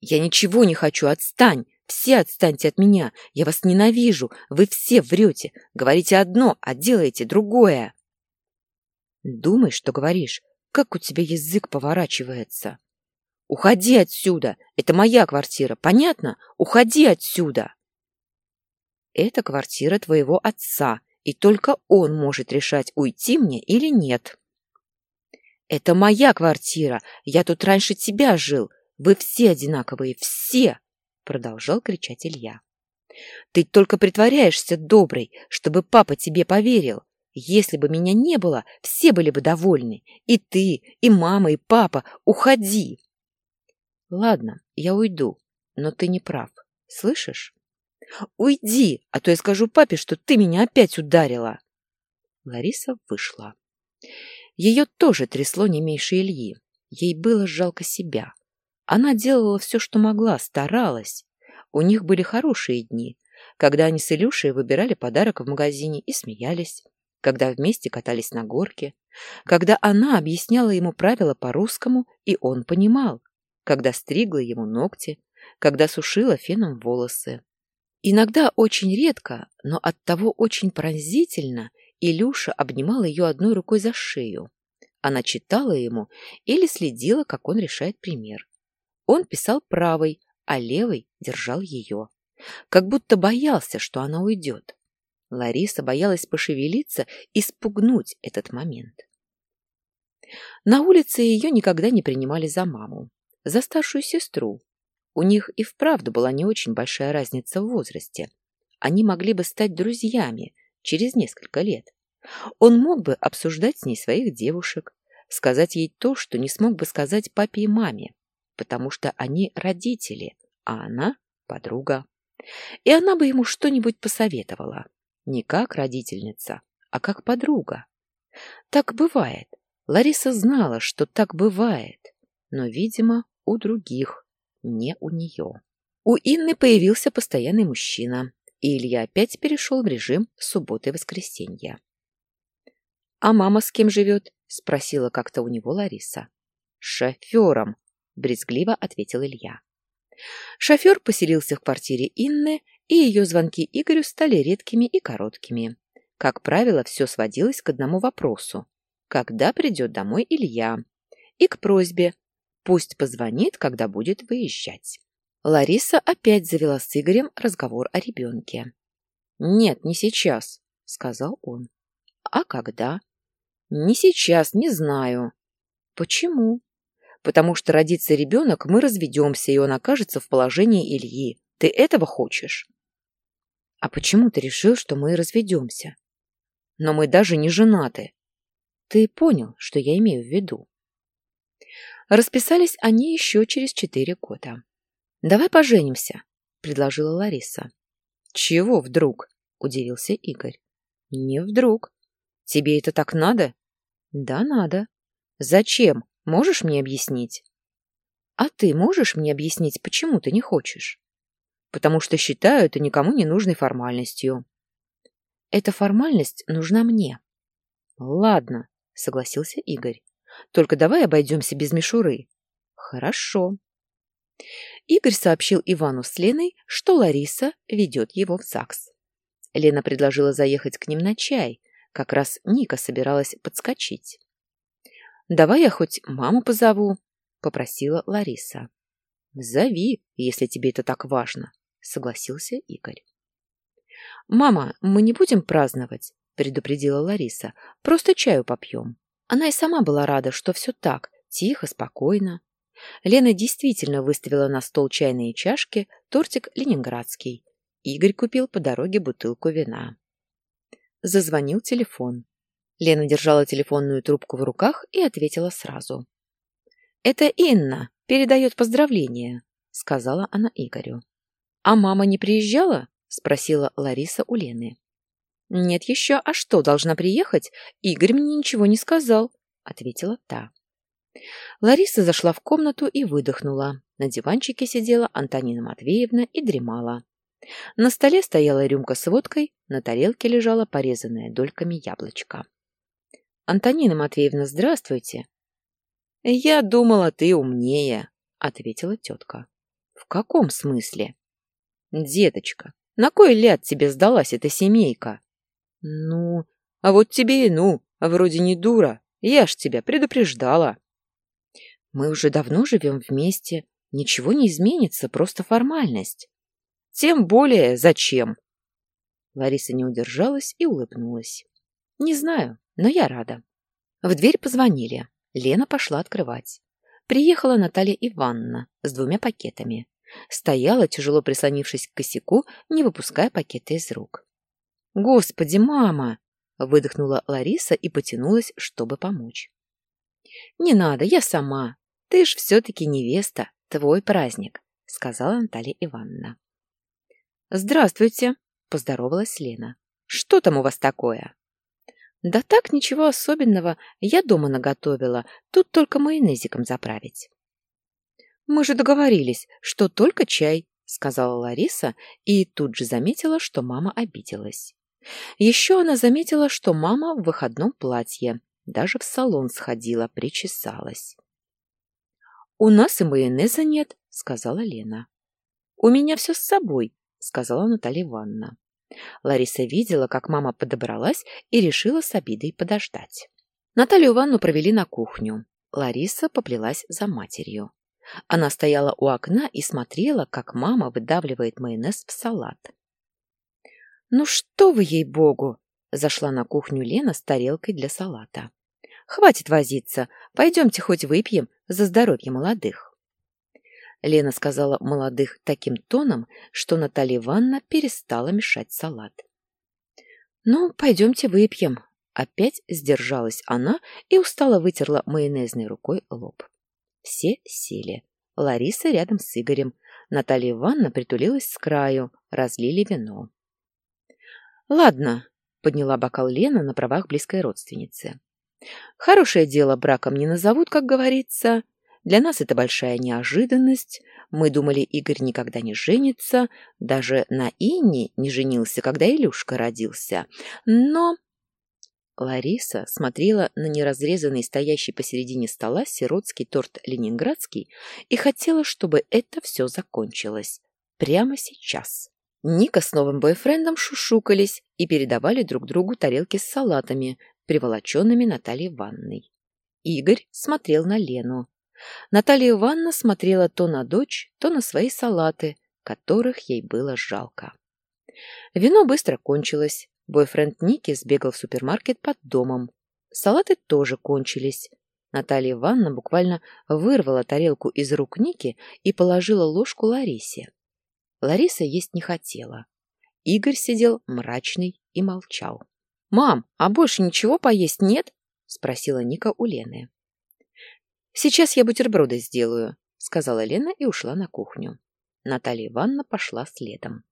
Я ничего не хочу. Отстань. Все отстаньте от меня. Я вас ненавижу. Вы все врете. Говорите одно, а делаете другое. Думай, что говоришь. Как у тебя язык поворачивается. Уходи отсюда. Это моя квартира. Понятно? Уходи отсюда. Это квартира твоего отца и только он может решать, уйти мне или нет. «Это моя квартира, я тут раньше тебя жил, вы все одинаковые, все!» продолжал кричать Илья. «Ты только притворяешься доброй, чтобы папа тебе поверил. Если бы меня не было, все были бы довольны. И ты, и мама, и папа. Уходи!» «Ладно, я уйду, но ты не прав. Слышишь?» Уйди, а то я скажу папе, что ты меня опять ударила. Лариса вышла. Ее тоже трясло не меньше Ильи. Ей было жалко себя. Она делала все, что могла, старалась. У них были хорошие дни, когда они с Илюшей выбирали подарок в магазине и смеялись, когда вместе катались на горке, когда она объясняла ему правила по-русскому, и он понимал, когда стригла ему ногти, когда сушила феном волосы. Иногда очень редко, но оттого очень пронзительно Илюша обнимал ее одной рукой за шею. Она читала ему или следила, как он решает пример. Он писал правой, а левой держал ее. Как будто боялся, что она уйдет. Лариса боялась пошевелиться и спугнуть этот момент. На улице ее никогда не принимали за маму, за старшую сестру, у них и вправду была не очень большая разница в возрасте. Они могли бы стать друзьями через несколько лет. Он мог бы обсуждать с ней своих девушек, сказать ей то, что не смог бы сказать папе и маме, потому что они родители, а она подруга. И она бы ему что-нибудь посоветовала. Не как родительница, а как подруга. Так бывает. Лариса знала, что так бывает, но, видимо, у других не у нее. У Инны появился постоянный мужчина, и Илья опять перешел в режим субботы и воскресенья. «А мама с кем живет?» — спросила как-то у него Лариса. «Шофером», — брезгливо ответил Илья. Шофер поселился в квартире Инны, и ее звонки Игорю стали редкими и короткими. Как правило, все сводилось к одному вопросу. Когда придет домой Илья? И к просьбе Пусть позвонит, когда будет выезжать. Лариса опять завела с Игорем разговор о ребенке. «Нет, не сейчас», — сказал он. «А когда?» «Не сейчас, не знаю». «Почему?» «Потому что родится ребенок, мы разведемся, и он окажется в положении Ильи. Ты этого хочешь?» «А почему ты решил, что мы разведемся?» «Но мы даже не женаты». «Ты понял, что я имею в виду?» Расписались они еще через четыре года. «Давай поженимся», — предложила Лариса. «Чего вдруг?» — удивился Игорь. «Не вдруг. Тебе это так надо?» «Да, надо. Зачем? Можешь мне объяснить? А ты можешь мне объяснить, почему ты не хочешь? Потому что считаю это никому не нужной формальностью. Эта формальность нужна мне. Ладно, согласился Игорь. Только давай обойдемся без мишуры. Хорошо. Игорь сообщил Ивану с Леной, что Лариса ведет его в ЗАГС. Лена предложила заехать к ним на чай. Как раз Ника собиралась подскочить. «Давай я хоть маму позову», — попросила Лариса. «Зови, если тебе это так важно», — согласился Игорь. «Мама, мы не будем праздновать», — предупредила Лариса. «Просто чаю попьем». Она и сама была рада, что все так, тихо, спокойно. Лена действительно выставила на стол чайные чашки, тортик ленинградский. Игорь купил по дороге бутылку вина. Зазвонил телефон. Лена держала телефонную трубку в руках и ответила сразу. «Это Инна, передает поздравления», — сказала она Игорю. «А мама не приезжала?» — спросила Лариса у Лены. «Нет еще, а что, должна приехать? Игорь мне ничего не сказал», — ответила та. Лариса зашла в комнату и выдохнула. На диванчике сидела Антонина Матвеевна и дремала. На столе стояла рюмка с водкой, на тарелке лежала порезанная дольками яблочко. «Антонина Матвеевна, здравствуйте!» «Я думала, ты умнее», — ответила тетка. «В каком смысле?» «Деточка, на кой ляд тебе сдалась эта семейка?» «Ну, а вот тебе и ну, вроде не дура, я ж тебя предупреждала». Мы уже давно живем вместе. Ничего не изменится, просто формальность. Тем более зачем? Лариса не удержалась и улыбнулась. Не знаю, но я рада. В дверь позвонили. Лена пошла открывать. Приехала Наталья Ивановна с двумя пакетами. Стояла, тяжело прислонившись к косяку, не выпуская пакеты из рук. «Господи, мама!» — выдохнула Лариса и потянулась, чтобы помочь. «Не надо, я сама. Ты ж все-таки невеста, твой праздник, — сказала Наталья Ивановна. — Здравствуйте, — поздоровалась Лена. — Что там у вас такое? — Да так, ничего особенного. Я дома наготовила. Тут только майонезиком заправить. — Мы же договорились, что только чай, — сказала Лариса и тут же заметила, что мама обиделась. Еще она заметила, что мама в выходном платье, даже в салон сходила, причесалась. «У нас и майонеза нет», — сказала Лена. «У меня все с собой», — сказала Наталья Ивановна. Лариса видела, как мама подобралась и решила с обидой подождать. Наталью Ивановну провели на кухню. Лариса поплелась за матерью. Она стояла у окна и смотрела, как мама выдавливает майонез в салат. «Ну что вы, ей-богу!» — зашла на кухню Лена с тарелкой для салата. «Хватит возиться, пойдемте хоть выпьем, за здоровье молодых. Лена сказала молодых таким тоном, что Наталья Ивановна перестала мешать салат. «Ну, пойдемте выпьем». Опять сдержалась она и устало вытерла майонезной рукой лоб. Все сели. Лариса рядом с Игорем. Наталья Ивановна притулилась с краю, разлили вино. «Ладно», — подняла бокал Лена на правах близкой родственницы. Хорошее дело браком не назовут, как говорится. Для нас это большая неожиданность. Мы думали, Игорь никогда не женится, даже на Инне не женился, когда Илюшка родился. Но... Лариса смотрела на неразрезанный стоящий посередине стола сиротский торт ленинградский и хотела, чтобы это все закончилось. Прямо сейчас. Ника с новым бойфрендом шушукались и передавали друг другу тарелки с салатами, приволоченными Натальей Ивановной. Игорь смотрел на Лену. Наталья Ивановна смотрела то на дочь, то на свои салаты, которых ей было жалко. Вино быстро кончилось. Бойфренд Ники сбегал в супермаркет под домом. Салаты тоже кончились. Наталья Ивановна буквально вырвала тарелку из рук Ники и положила ложку Ларисе. Лариса есть не хотела. Игорь сидел мрачный и молчал. «Мам, а больше ничего поесть нет?» — спросила Ника у Лены. «Сейчас я бутерброды сделаю», — сказала Лена и ушла на кухню. Наталья Ивановна пошла следом.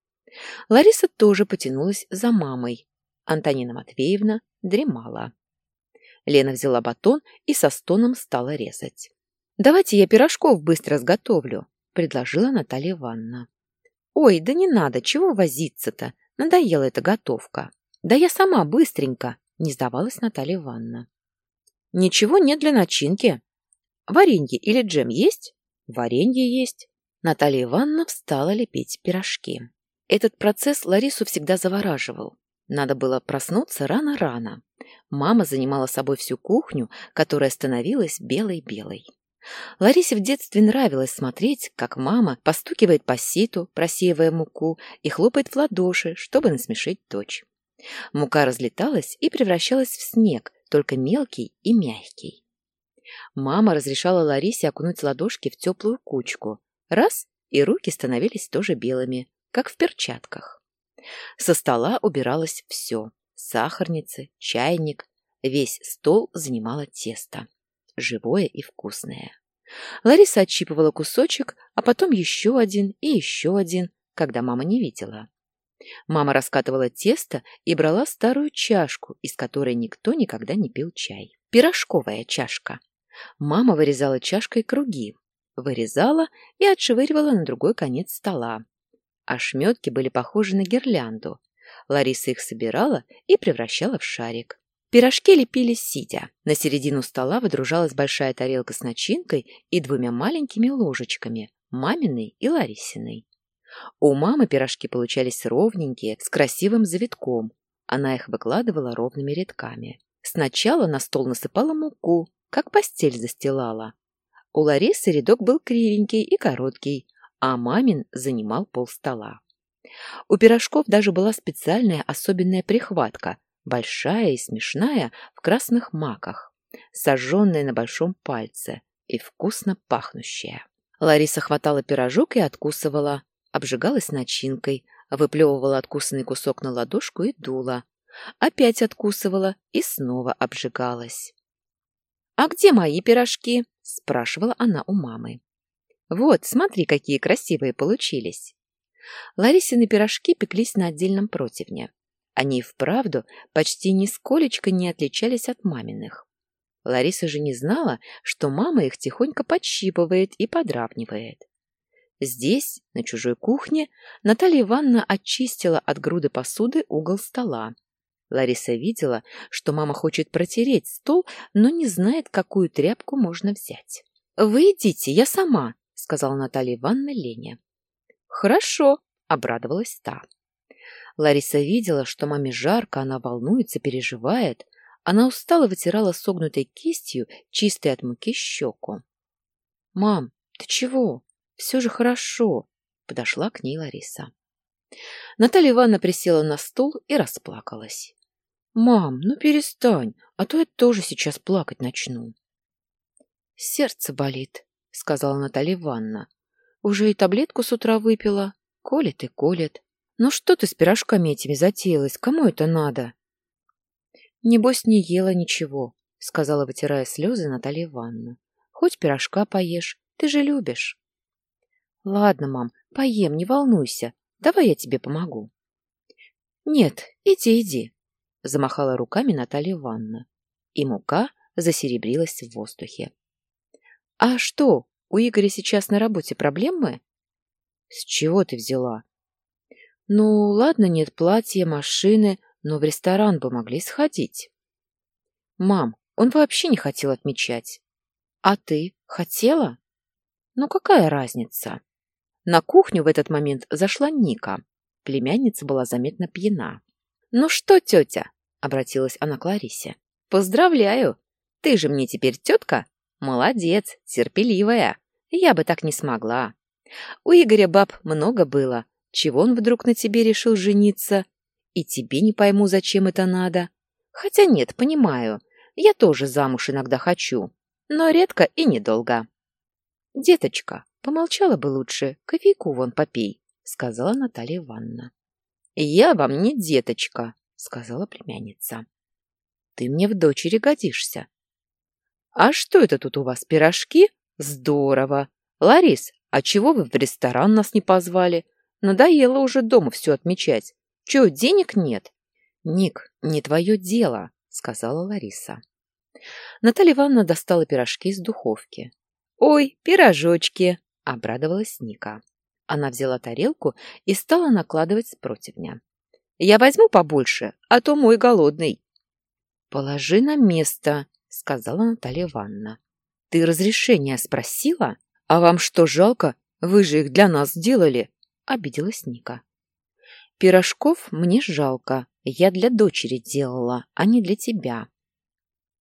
Лариса тоже потянулась за мамой. Антонина Матвеевна дремала. Лена взяла батон и со стоном стала резать. «Давайте я пирожков быстро сготовлю», — предложила Наталья Ивановна. «Ой, да не надо, чего возиться-то? Надоела эта готовка». «Да я сама быстренько», — не сдавалась Наталья Ивановна. «Ничего нет для начинки. Варенье или джем есть?» «Варенье есть». Наталья Ивановна встала лепить пирожки. Этот процесс Ларису всегда завораживал. Надо было проснуться рано-рано. Мама занимала собой всю кухню, которая становилась белой-белой. Ларисе в детстве нравилось смотреть, как мама постукивает по ситу, просеивая муку, и хлопает в ладоши, чтобы насмешить дочь. Мука разлеталась и превращалась в снег, только мелкий и мягкий. Мама разрешала Ларисе окунуть ладошки в теплую кучку. Раз — и руки становились тоже белыми, как в перчатках. Со стола убиралось все — сахарницы, чайник. Весь стол занимало тесто. Живое и вкусное. Лариса отщипывала кусочек, а потом еще один и еще один, когда мама не видела. Мама раскатывала тесто и брала старую чашку, из которой никто никогда не пил чай. Пирожковая чашка. Мама вырезала чашкой круги. Вырезала и отшвыривала на другой конец стола. Ошметки были похожи на гирлянду. Лариса их собирала и превращала в шарик. Пирожки лепились сидя. На середину стола выдружалась большая тарелка с начинкой и двумя маленькими ложечками, маминой и Ларисиной. У мамы пирожки получались ровненькие, с красивым завитком. Она их выкладывала ровными рядками. Сначала на стол насыпала муку, как постель застилала. У Ларисы рядок был кривенький и короткий, а мамин занимал полстола. У пирожков даже была специальная особенная прихватка, большая и смешная, в красных маках, сожженная на большом пальце и вкусно пахнущая. Лариса хватала пирожок и откусывала, обжигалась начинкой, выплевывала откусанный кусок на ладошку и дула. Опять откусывала и снова обжигалась. «А где мои пирожки?» — спрашивала она у мамы. «Вот, смотри, какие красивые получились!» Ларисины пирожки пеклись на отдельном противне. Они вправду почти нисколечко не отличались от маминых. Лариса же не знала, что мама их тихонько подщипывает и подравнивает. Здесь, на чужой кухне, Наталья Ивановна очистила от груды посуды угол стола. Лариса видела, что мама хочет протереть стол, но не знает, какую тряпку можно взять. «Вы идите, я сама», — сказала Наталья Ивановна Лене. «Хорошо», — обрадовалась та. Лариса видела, что маме жарко, она волнуется, переживает. Она устало вытирала согнутой кистью, чистой от муки, щеку. «Мам, ты чего?» Все же хорошо, подошла к ней Лариса. Наталья Ивановна присела на стул и расплакалась. «Мам, ну перестань, а то я тоже сейчас плакать начну». «Сердце болит», — сказала Наталья Ивановна. «Уже и таблетку с утра выпила. Колет и колет. Ну что ты с пирожками этими затеялась? Кому это надо?» «Небось, не ела ничего», — сказала, вытирая слезы Наталья Ивановна. «Хоть пирожка поешь, ты же любишь». Ладно, мам, поем, не волнуйся. Давай я тебе помогу. Нет, иди, иди, замахала руками Наталья Ивановна. И мука засеребрилась в воздухе. А что, у Игоря сейчас на работе проблемы? С чего ты взяла? Ну, ладно, нет платья, машины, но в ресторан бы могли сходить. Мам, он вообще не хотел отмечать. А ты хотела? Ну, какая разница? На кухню в этот момент зашла Ника. Племянница была заметно пьяна. «Ну что, тетя?» — обратилась она к Ларисе. «Поздравляю! Ты же мне теперь тетка? Молодец, терпеливая. Я бы так не смогла. У Игоря баб много было. Чего он вдруг на тебе решил жениться? И тебе не пойму, зачем это надо. Хотя нет, понимаю. Я тоже замуж иногда хочу, но редко и недолго. Деточка, Помолчала бы лучше, кофейку вон попей, сказала Наталья Ивановна. Я вам не деточка, сказала племянница. Ты мне в дочери годишься. А что это тут у вас, пирожки? Здорово. Ларис, а чего вы в ресторан нас не позвали? Надоело уже дома все отмечать. Че, денег нет? Ник, не твое дело, сказала Лариса. Наталья Ивановна достала пирожки из духовки. «Ой, пирожочки!» — обрадовалась Ника. Она взяла тарелку и стала накладывать с противня. «Я возьму побольше, а то мой голодный». «Положи на место», — сказала Наталья Ивановна. «Ты разрешения спросила? А вам что, жалко? Вы же их для нас сделали!» — обиделась Ника. «Пирожков мне жалко. Я для дочери делала, а не для тебя».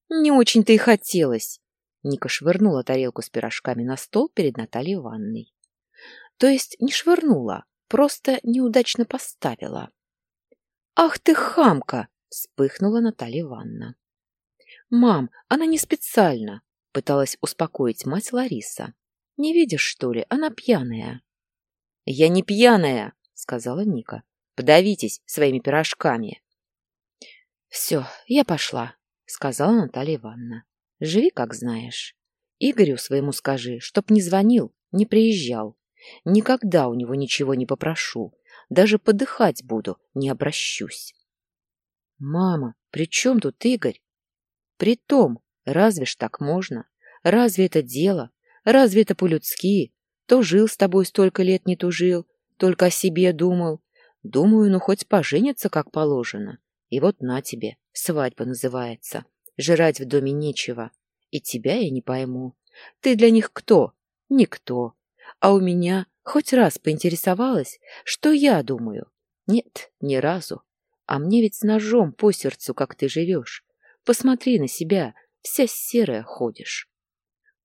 «Не очень-то и хотелось». Ника швырнула тарелку с пирожками на стол перед Натальей Ивановной. То есть не швырнула, просто неудачно поставила. «Ах ты хамка!» — вспыхнула Наталья Ивановна. «Мам, она не специально!» — пыталась успокоить мать Лариса. «Не видишь, что ли? Она пьяная». «Я не пьяная!» — сказала Ника. «Подавитесь своими пирожками!» «Все, я пошла», — сказала Наталья Ивановна. «Живи, как знаешь. Игорю своему скажи, чтоб не звонил, не приезжал. Никогда у него ничего не попрошу. Даже подыхать буду, не обращусь. Мама, при чем тут Игорь? При том, разве ж так можно? Разве это дело? Разве это по-людски? То жил с тобой столько лет не тужил, только о себе думал. Думаю, ну хоть пожениться как положено. И вот на тебе, свадьба называется. Жрать в доме нечего. И тебя я не пойму. Ты для них кто? Никто. А у меня хоть раз поинтересовалась, что я думаю? Нет, ни разу. А мне ведь с ножом по сердцу, как ты живешь. Посмотри на себя, вся серая ходишь.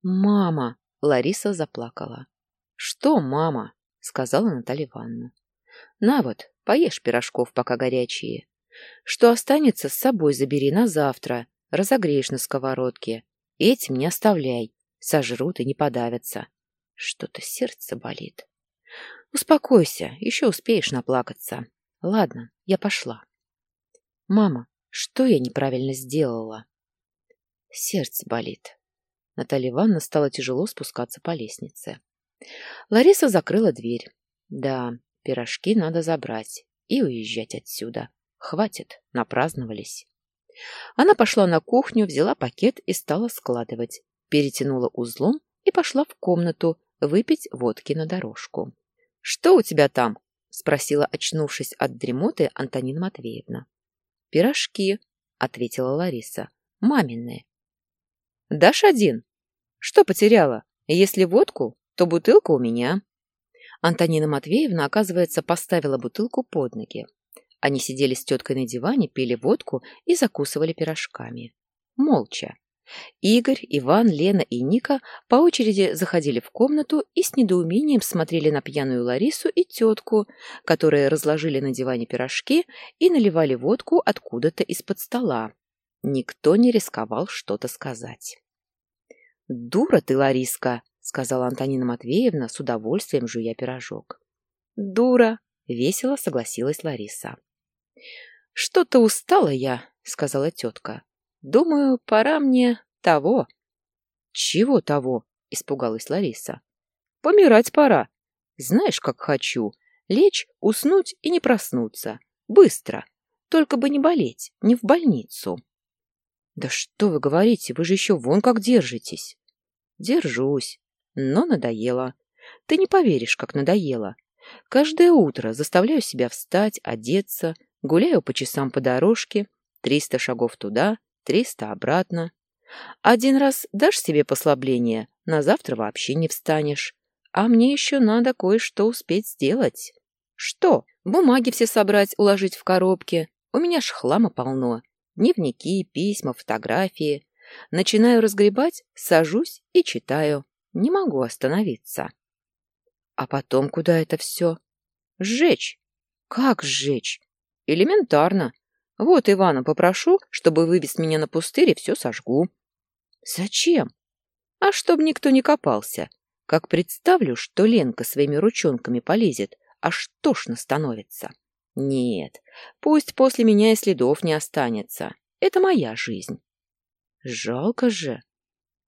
Мама! Лариса заплакала. Что, мама? Сказала Наталья Ивановна. На вот, поешь пирожков, пока горячие. Что останется, с собой забери на завтра, разогреешь на сковородке. Этим не оставляй, сожрут и не подавятся. Что-то сердце болит. Успокойся, еще успеешь наплакаться. Ладно, я пошла. Мама, что я неправильно сделала? Сердце болит. Наталья Ивановна стала тяжело спускаться по лестнице. Лариса закрыла дверь. Да, пирожки надо забрать и уезжать отсюда. Хватит, напраздновались. Она пошла на кухню, взяла пакет и стала складывать. Перетянула узлом и пошла в комнату, выпить водки на дорожку. «Что у тебя там?» — спросила, очнувшись от дремоты, Антонина Матвеевна. «Пирожки», — ответила Лариса. «Маминые». «Дашь один?» «Что потеряла? Если водку, то бутылка у меня». Антонина Матвеевна, оказывается, поставила бутылку под ноги. Они сидели с теткой на диване, пили водку и закусывали пирожками. Молча. Игорь, Иван, Лена и Ника по очереди заходили в комнату и с недоумением смотрели на пьяную Ларису и тетку, которые разложили на диване пирожки и наливали водку откуда-то из-под стола. Никто не рисковал что-то сказать. «Дура ты, Лариска!» — сказала Антонина Матвеевна с удовольствием жуя пирожок. «Дура!» — весело согласилась Лариса. «Что-то устала я», — сказала тетка. Думаю, пора мне того. Чего того? Испугалась Лариса. Помирать пора. Знаешь, как хочу. Лечь, уснуть и не проснуться. Быстро. Только бы не болеть, не в больницу. Да что вы говорите, вы же еще вон как держитесь. Держусь. Но надоело. Ты не поверишь, как надоело. Каждое утро заставляю себя встать, одеться, гуляю по часам по дорожке, триста шагов туда, триста обратно. Один раз дашь себе послабление, на завтра вообще не встанешь. А мне еще надо кое-что успеть сделать. Что? Бумаги все собрать, уложить в коробки. У меня ж хлама полно. Дневники, письма, фотографии. Начинаю разгребать, сажусь и читаю. Не могу остановиться. А потом куда это все? Сжечь. Как сжечь? Элементарно. Вот Ивана попрошу, чтобы вывез меня на пустырь и все сожгу. Зачем? А чтоб никто не копался. Как представлю, что Ленка своими ручонками полезет, аж тошно становится. Нет, пусть после меня и следов не останется. Это моя жизнь. Жалко же.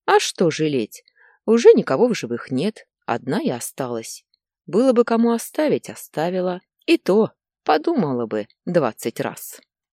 А что жалеть? Уже никого в живых нет, одна я осталась. Было бы кому оставить, оставила. И то подумала бы двадцать раз.